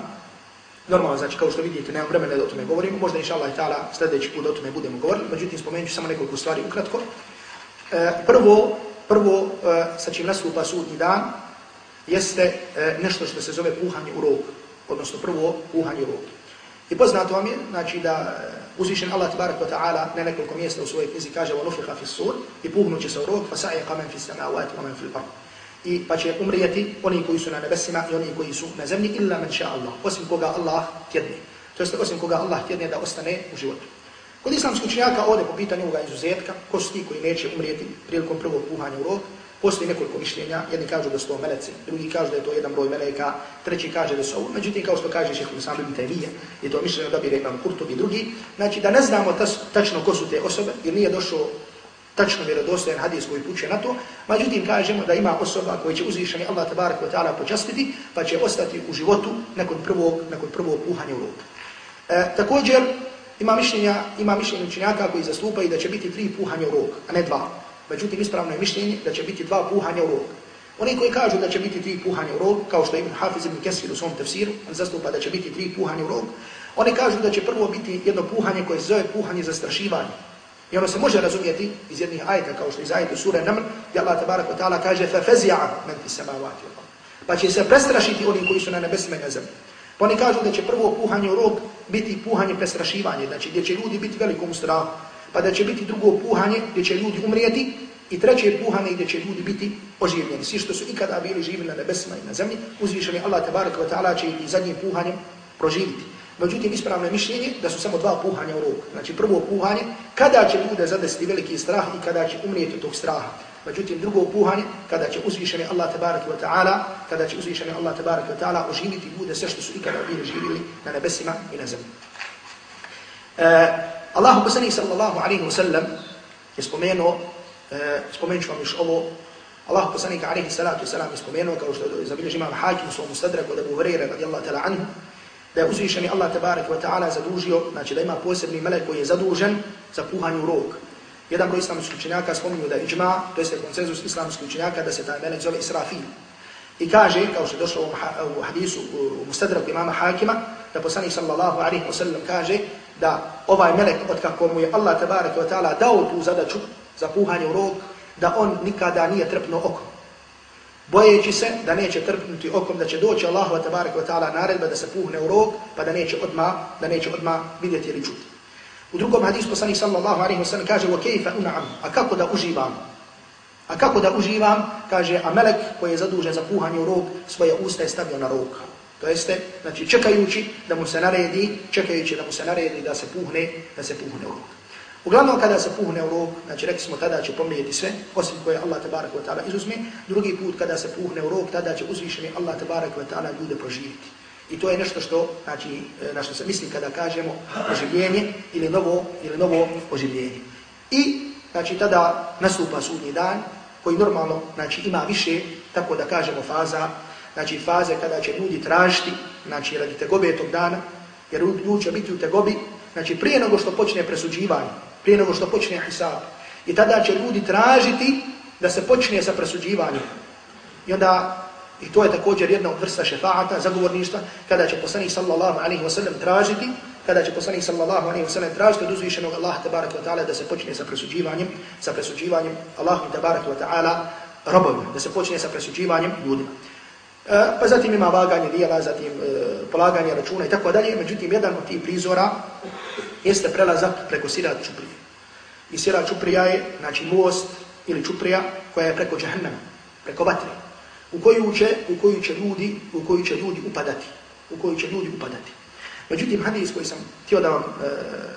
Normalno, znači, kao što vidite, nemam vremena da o tome govorimo, možda inša Allah i ta'ala sljedeći put o tome budemo govorili, međutim, spomenut ću samo nekoliko stvari ukratko. E, prvo, prvo e, sa čim nastupa sudnji dan, jeste e, nešto što se zove puhanje u rog, odnosno prvo puhanje u rog. I poznato vam je, znači da e, uzvišen Allah tabarak wa ta'ala na nekoliko mjesta u svojoj knjizi kaže وَنُفِقَ فِي السُّورِ i puhnuće se u rog, فَسَعِقَ مَنْ فِي السَّمَاوَاتِ وَمَنْ فِي الْأَرْضِ i pa će umrijeti oni koji su na nebesima i oni koji su na zemlji illa man sha Allah, osim koga Allah tjedne. To jest osim koga Allah tjedne da ostane u životu. Kod islamskih učenjaka ovdje po pitanju ovoga izuzetka, ko su ti koji neće umrijeti prilikom prvog puhanja u rok, postoji nekoliko mišljenja, jedni kažu da su to meleci, drugi kažu da je to jedan broj meleka, treći kaže da su ovo, međutim kao što kaže šehr Islam ibn Taymiye, je to mišljenje da bi rekao Kurtovi drugi, znači da ne znamo tačno ko su te osobe, jer nije došao tačno vjerodostojan hadis koji puče na to, međutim kažemo da ima osoba koja će uzvišeni Allah tabarak wa ta'ala počastiti, pa će ostati u životu nakon prvog, nakon prvog puhanja u rok. E, također, Ima mišljenja, ima mišljenja učenjaka koji zastupaju da će biti tri puhanja u rok, a ne dva. Međutim, ispravno je mišljenje da će biti dva puhanja u rok. Oni koji kažu da će biti tri puhanja u rok, kao što je Ibn Hafiz ibn Kesir u svom tefsiru, on zastupa da će biti tri puhanja u rok, oni kažu da će prvo biti jedno puhanje koje se zove puhanje zastrašivanje. I ono se može razumijeti iz jednih ajta, kao što je iz ajta sura Namr, gdje Allah tabarak wa ta'ala kaže فَفَزِعَ مَنْ فِي سَمَاوَاتِ Pa će se prestrašiti oni koji su na nebesima i na zemlji. Pa oni kažu da će prvo puhanje u rog biti puhanje prestrašivanje, znači gdje će ljudi biti velikom strahu, pa da će biti drugo puhanje gdje će ljudi umrijeti i treće puhanje gdje će ljudi biti oživljeni. Svi što su ikada bili živi na nebesima i na zemlji, uzvišeni Allah tabarak wa ta'ala će i zadnjim puhanjem proživiti. Međutim, ispravno je mišljenje da su samo dva puhanja u rog. Znači prvo puhanje, kada će ljude zadesiti veliki strah i kada će umrijeti od tog straha. Međutim, drugo puhanje, kada će uzvišeni Allah tabaraka wa ta'ala, kada će uzvišeni Allah tabaraka wa ta'ala oživiti ljude sve što su ikada bili živili na nebesima i na zemlji. E, uh, Allahu poslanih sallallahu alaihi wa sallam je spomenuo, uh, spomenut ću vam još ovo, Allahu poslanih alaihi salatu wa sallam je spomenuo, kao što je zabilježi imam hakim u svom ustradraku da bu vrere radijallahu ta'ala anhu, da je uzvišeni Allah tabarak wa ta'ala zadužio, znači da ima posebni melek koji je zadužen za puhanju rok. Jedan broj islamskih učenjaka spominju da je iđma, to je konsenzus islamskih učenjaka, da se taj melek zove Israfil. I kaže, kao što je došlo u hadisu, u mustadraku imama Hakima, da poslanik sallallahu alaihi wa sallam kaže da ovaj melek, od kako mu je Allah tabarak wa ta'ala dao tu zadaču za puhanje u da on nikada nije trpno oko. Bojeći se da neće trpnuti okom, da će doći Allah tabarak wa ta'ala naredba da se puhne u rog, pa da neće odma, da neće odma vidjeti ili čuti. U drugom hadisu poslanik sallallahu alejhi ve sellem kaže: "Wa kayfa un'am?" A kako da uživam? A kako da uživam? Kaže: "A melek koji je zadužen za puhanje u rog, svoje usta je stavio na rog." To jeste, znači čekajući da mu se naredi, čekajući da mu se naredi da se puhne, da se puhne u rog. Uglavnom kada se puhne u rog, znači rekli smo tada će pomrijeti sve, osim koje Allah tabarak wa ta'ala izuzme, drugi put kada se puhne u rog, tada će uzvišeni Allah tabarak wa ta'ala ljude proživiti. I to je nešto što, znači, e, na što se misli kada kažemo oživljenje ili novo, ili novo oživljenje. I, znači, tada nastupa sudnji dan, koji normalno, znači, ima više, tako da kažemo, faza, znači, faze kada će ljudi tražiti, znači, radi tegobe tog dana, jer ljudi će biti u tegobi, znači, prije nego što počne presuđivanje, prije nego što počne hisab. I tada će ljudi tražiti da se počne sa presuđivanjem. I onda I to je također jedna od vrsta šefaata, zagovorništva, kada će poslanik sallallahu alaihi wa sallam tražiti, kada će poslanik sallallahu alaihi wa sallam tražiti od uzvišenog Allaha tabaraka wa ta'ala da se počne sa presuđivanjem, sa presuđivanjem Allahu tabaraka wa ta'ala robovima, da se počne sa presuđivanjem ljudima. E, pa zatim ima vaganje dijela, zatim e, polaganje računa i tako dalje, međutim jedan od tih prizora jeste prelazak preko sira čuprije. I sira čuprija je, znači most ili čuprija koja je preko džahennama, preko vatre. u koju će, u koju će ljudi, u koju će ljudi upadati, u koju će ljudi upadati. Međutim, hadis koji sam htio da vam, e,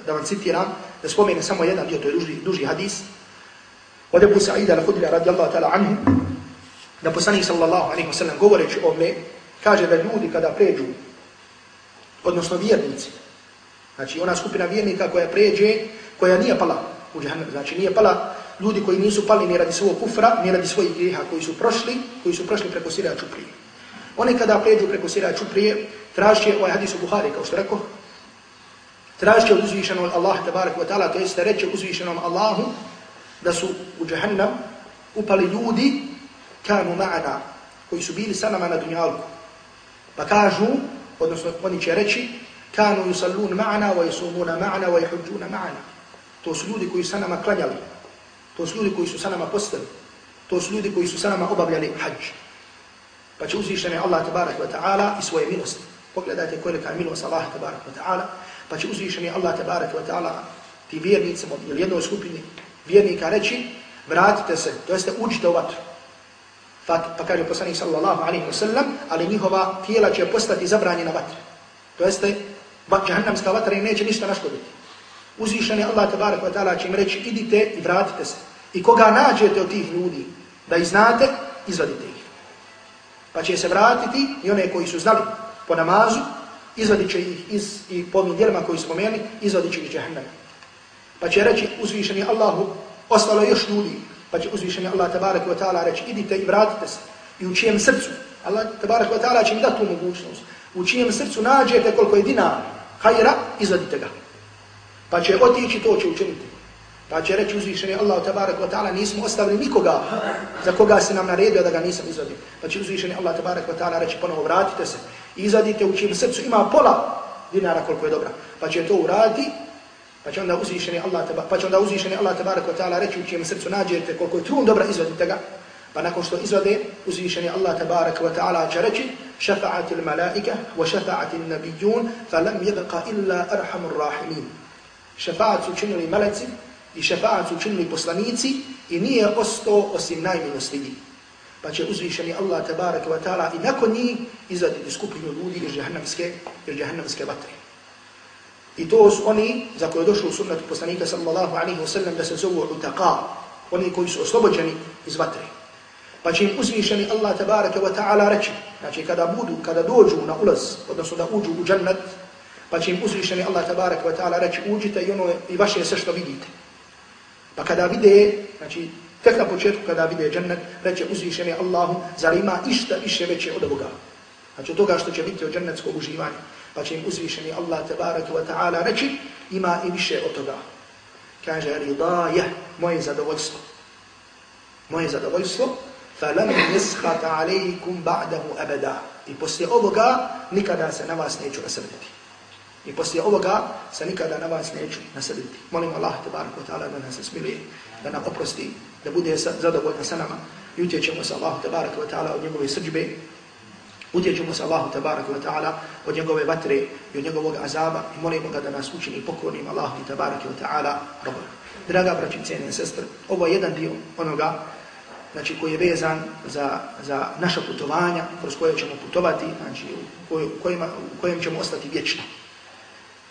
da vam citiram, da spomene samo jedan dio, to je duži, duži hadis, od Ebu Sa'ida al-Hudrija radijallahu ta'ala anhu, da poslanik sallallahu alaihi wa sallam govoreći o me, kaže da ljudi kada pređu, odnosno vjernici, znači ona skupina vjernika koja pređe, koja nije pala u džahnem, znači nije pala ljudi koji nisu pali ni radi svog kufra, ni radi svojih grijeha, koji su prošli, koji su prošli preko sira čuprije. Oni kada pređu preko sira čuprije, traži ovaj hadis u Buhari, kao što rekao, traži od uzvišenom Allah, tabarak wa ta'ala, to jest da reće uzvišenom Allahu, da su u džahnem upali ljudi, kanu ma'ana, koji su bili sa nama na dunjalku. Pa kažu, odnosno oni će reći, kanu yusallun ma'ana, wa yusumuna ma'ana, wa yuhujjuna ma'ana. To su ljudi koji su sa nama klanjali. To su ljudi koji su sa nama postali. To su ljudi koji su sa nama obavljali hađ. Pa će uzvišeni Allah tabarak wa ta'ala i svoje milosti. Pogledajte kolika je milost Allah tabarak wa ta'ala. Pa će uzvišeni Allah tabarak wa ta'ala ti vjernicima ili jednoj skupini vjernika reći, vratite se, to jeste uđite u vatru. Pa, pa kaže poslanik sallallahu alaihi wa sallam, ali njihova tijela će postati zabranjena vatre. To jeste, pa džahannamska vatra im neće ništa naškoditi. Uzvišen je Allah tabarak wa ta'ala će im reći, idite i vratite se. I koga nađete od tih ljudi, da ih znate, izvadite ih. Pa će se vratiti i one koji su znali po namazu, izvadit će ih iz, i po ovim djelima koji smo meni, izvadit će ih džahannama. Pa će reći uzvišeni Allahu, ostalo još ljudi, pa će uzvišeni Allah tabarak wa ta'ala reći, idite i vratite se. I u čijem srcu, Allah tabarak wa ta'ala će im dati tu mogućnost, u čijem srcu nađete koliko je dinara, hajra, izvadite ga. Pa će otići, to će učiniti. Pa će reći uzvišeni Allah tabarak wa ta'ala, nismo ostavili nikoga za koga se nam naredio da ga nisam izvadio. Pa će uzvišeni Allah tabarak wa ta'ala reći ponovo, vratite se. I izvadite u čijem srcu ima pola dinara koliko je dobra. Pa će to uraditi, Pa će onda uzvišeni Allah, tabarak, pa će onda uzvišeni Allah tabarak wa ta'ala reći u čijem srcu nađete koliko je trun dobra izvadite ga. Pa nakon što izvade, uzvišeni Allah tabarak wa ta'ala će reći شفعت الملائكة وشفعت النبيون فلم يبقى إلا أرحم الراحلين شفعت كل arhamur وشفعت كل su činili maleci i šafa'at su činili poslanici i nije ostao osim najmilostiviji. Pa će uzvišeni Allah tabarak wa ta'ala i nakon njih izvaditi skupinu ljudi iz jahannamske, iz jahannamske vatre. I to su oni za koje je došlo u sunnetu poslanika sallallahu alaihi wa sallam da se zovu utaqa, oni koji su oslobođeni iz vatre. Pa će im uzvišeni Allah tabaraka wa ta'ala reći, znači kada budu, kada dođu na ulaz, odnosno da uđu u džennet, pa će im uzvišeni Allah tabaraka wa ta'ala reći, uđite i ono i vaše sve što vidite. Pa kada vide, znači tek na početku kada vide džennet, reće uzvišeni Allahu, zar ima išta više veće od ovoga? Znači toga što će biti od džennetskog uživanja pa će im uzvišeni Allah tabaraka wa ta'ala reći, ima i više od toga. Kaže, ridaje, moje zadovoljstvo. Moje zadovoljstvo, fa lam nishata alaikum ba'dahu. I poslije ovoga nikada se na vas neću nasrditi. I poslije ovoga se nikada na vas neću nasrditi. Molim Allah tabaraka wa ta'ala da nas smiluje, da nam oprosti, da bude zadovoljna sa nama. I utječemo se Allahu tabaraka wa ta'ala od njegove srđbe, Utječemo se Allahu tabaraka wa ta'ala od njegove vatre i od njegovog azaba i molimo ga da nas učini pokornim Allahu tabaraka wa ta'ala roba. Draga braći i cijene sestre, ovo je jedan dio onoga znači, koji je vezan za, za naša putovanja kroz koje ćemo putovati, znači u, kojima, u kojem ćemo ostati vječno.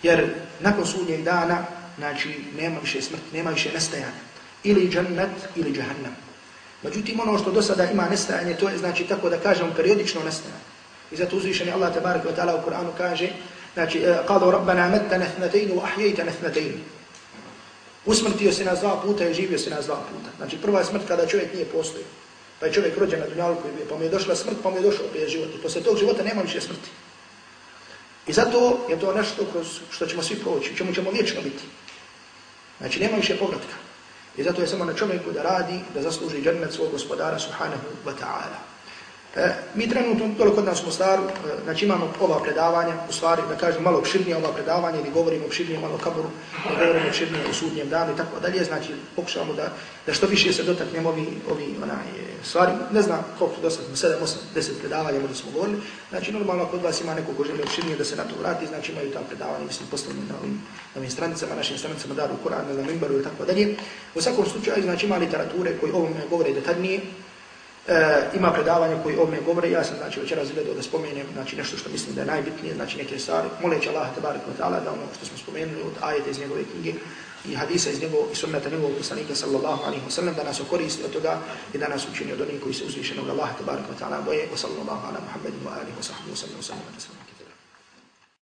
Jer nakon sudnjeg dana znači, nema više smrti, nema više nestajanja. Ili džannet ili džahannam. Međutim, ono što do sada ima nestajanje, to je znači tako da kažemo periodično nestajanje. I zato uzvišeni Allah tabarak wa ta'ala u Kur'anu kaže, znači, قَالُوا رَبَّنَا مَتَّنَ اثْنَتَيْنُ وَأَحْيَيْتَ نَثْنَتَيْنُ Usmrtio se nas dva puta i živio se nas dva puta. Znači, prva je smrt kada čovjek nije postoji. Pa je čovjek rođen na dunjalku i pa mu je došla smrt, pa mu je došao opet život. I posle tog života nema više smrti. I zato je to nešto kroz što ćemo svi proći, čemu ćemo vječno biti. Znači, nema više povratka. I zato je samo na čovjeku da radi, da zasluži džennet svog gospodara, subhanahu wa ta'ala. E, mi trenutno dole kod nas u Mostaru, e, znači imamo ova predavanja, u stvari da kažem malo opširnije ova predavanja ili govorimo opširnije malo kaboru, da govorimo opširnije o sudnjem danu i tako dalje, znači pokušamo da, da što više se dotaknemo ovi, ovi onaj, stvari, ne znam koliko do sad, 7, 8, 10 predavanja možda smo govorili, znači normalno kod vas ima neko ko želi opširnije da se na to vrati, znači imaju ta predavanja, mislim, postavljeni na ovim, na ovim stranicama, našim stranicama, daru Kur'an, na Mimbaru i tako dalje. U svakom slučaju, znači ima literature koji ovome govore detaljnije, E, ima predavanje koji o me govore, ja sam znači večeras gledao da spomenem znači nešto što mislim da je najbitnije, znači neke stvari, moleći Allah tabarik wa ta'ala da ono što smo spomenuli od ajeta iz njegove knjige i hadisa iz njegovog i sunnata njegovog poslanika sallallahu alaihi wa sallam da nas okoristi od toga i da nas učini od onih koji se uzvišenog Allah tabarik wa ta'ala boje. Wa sallallahu ala muhammedin wa alihi wa sahbihi wa sallam wa sallam wa sallam.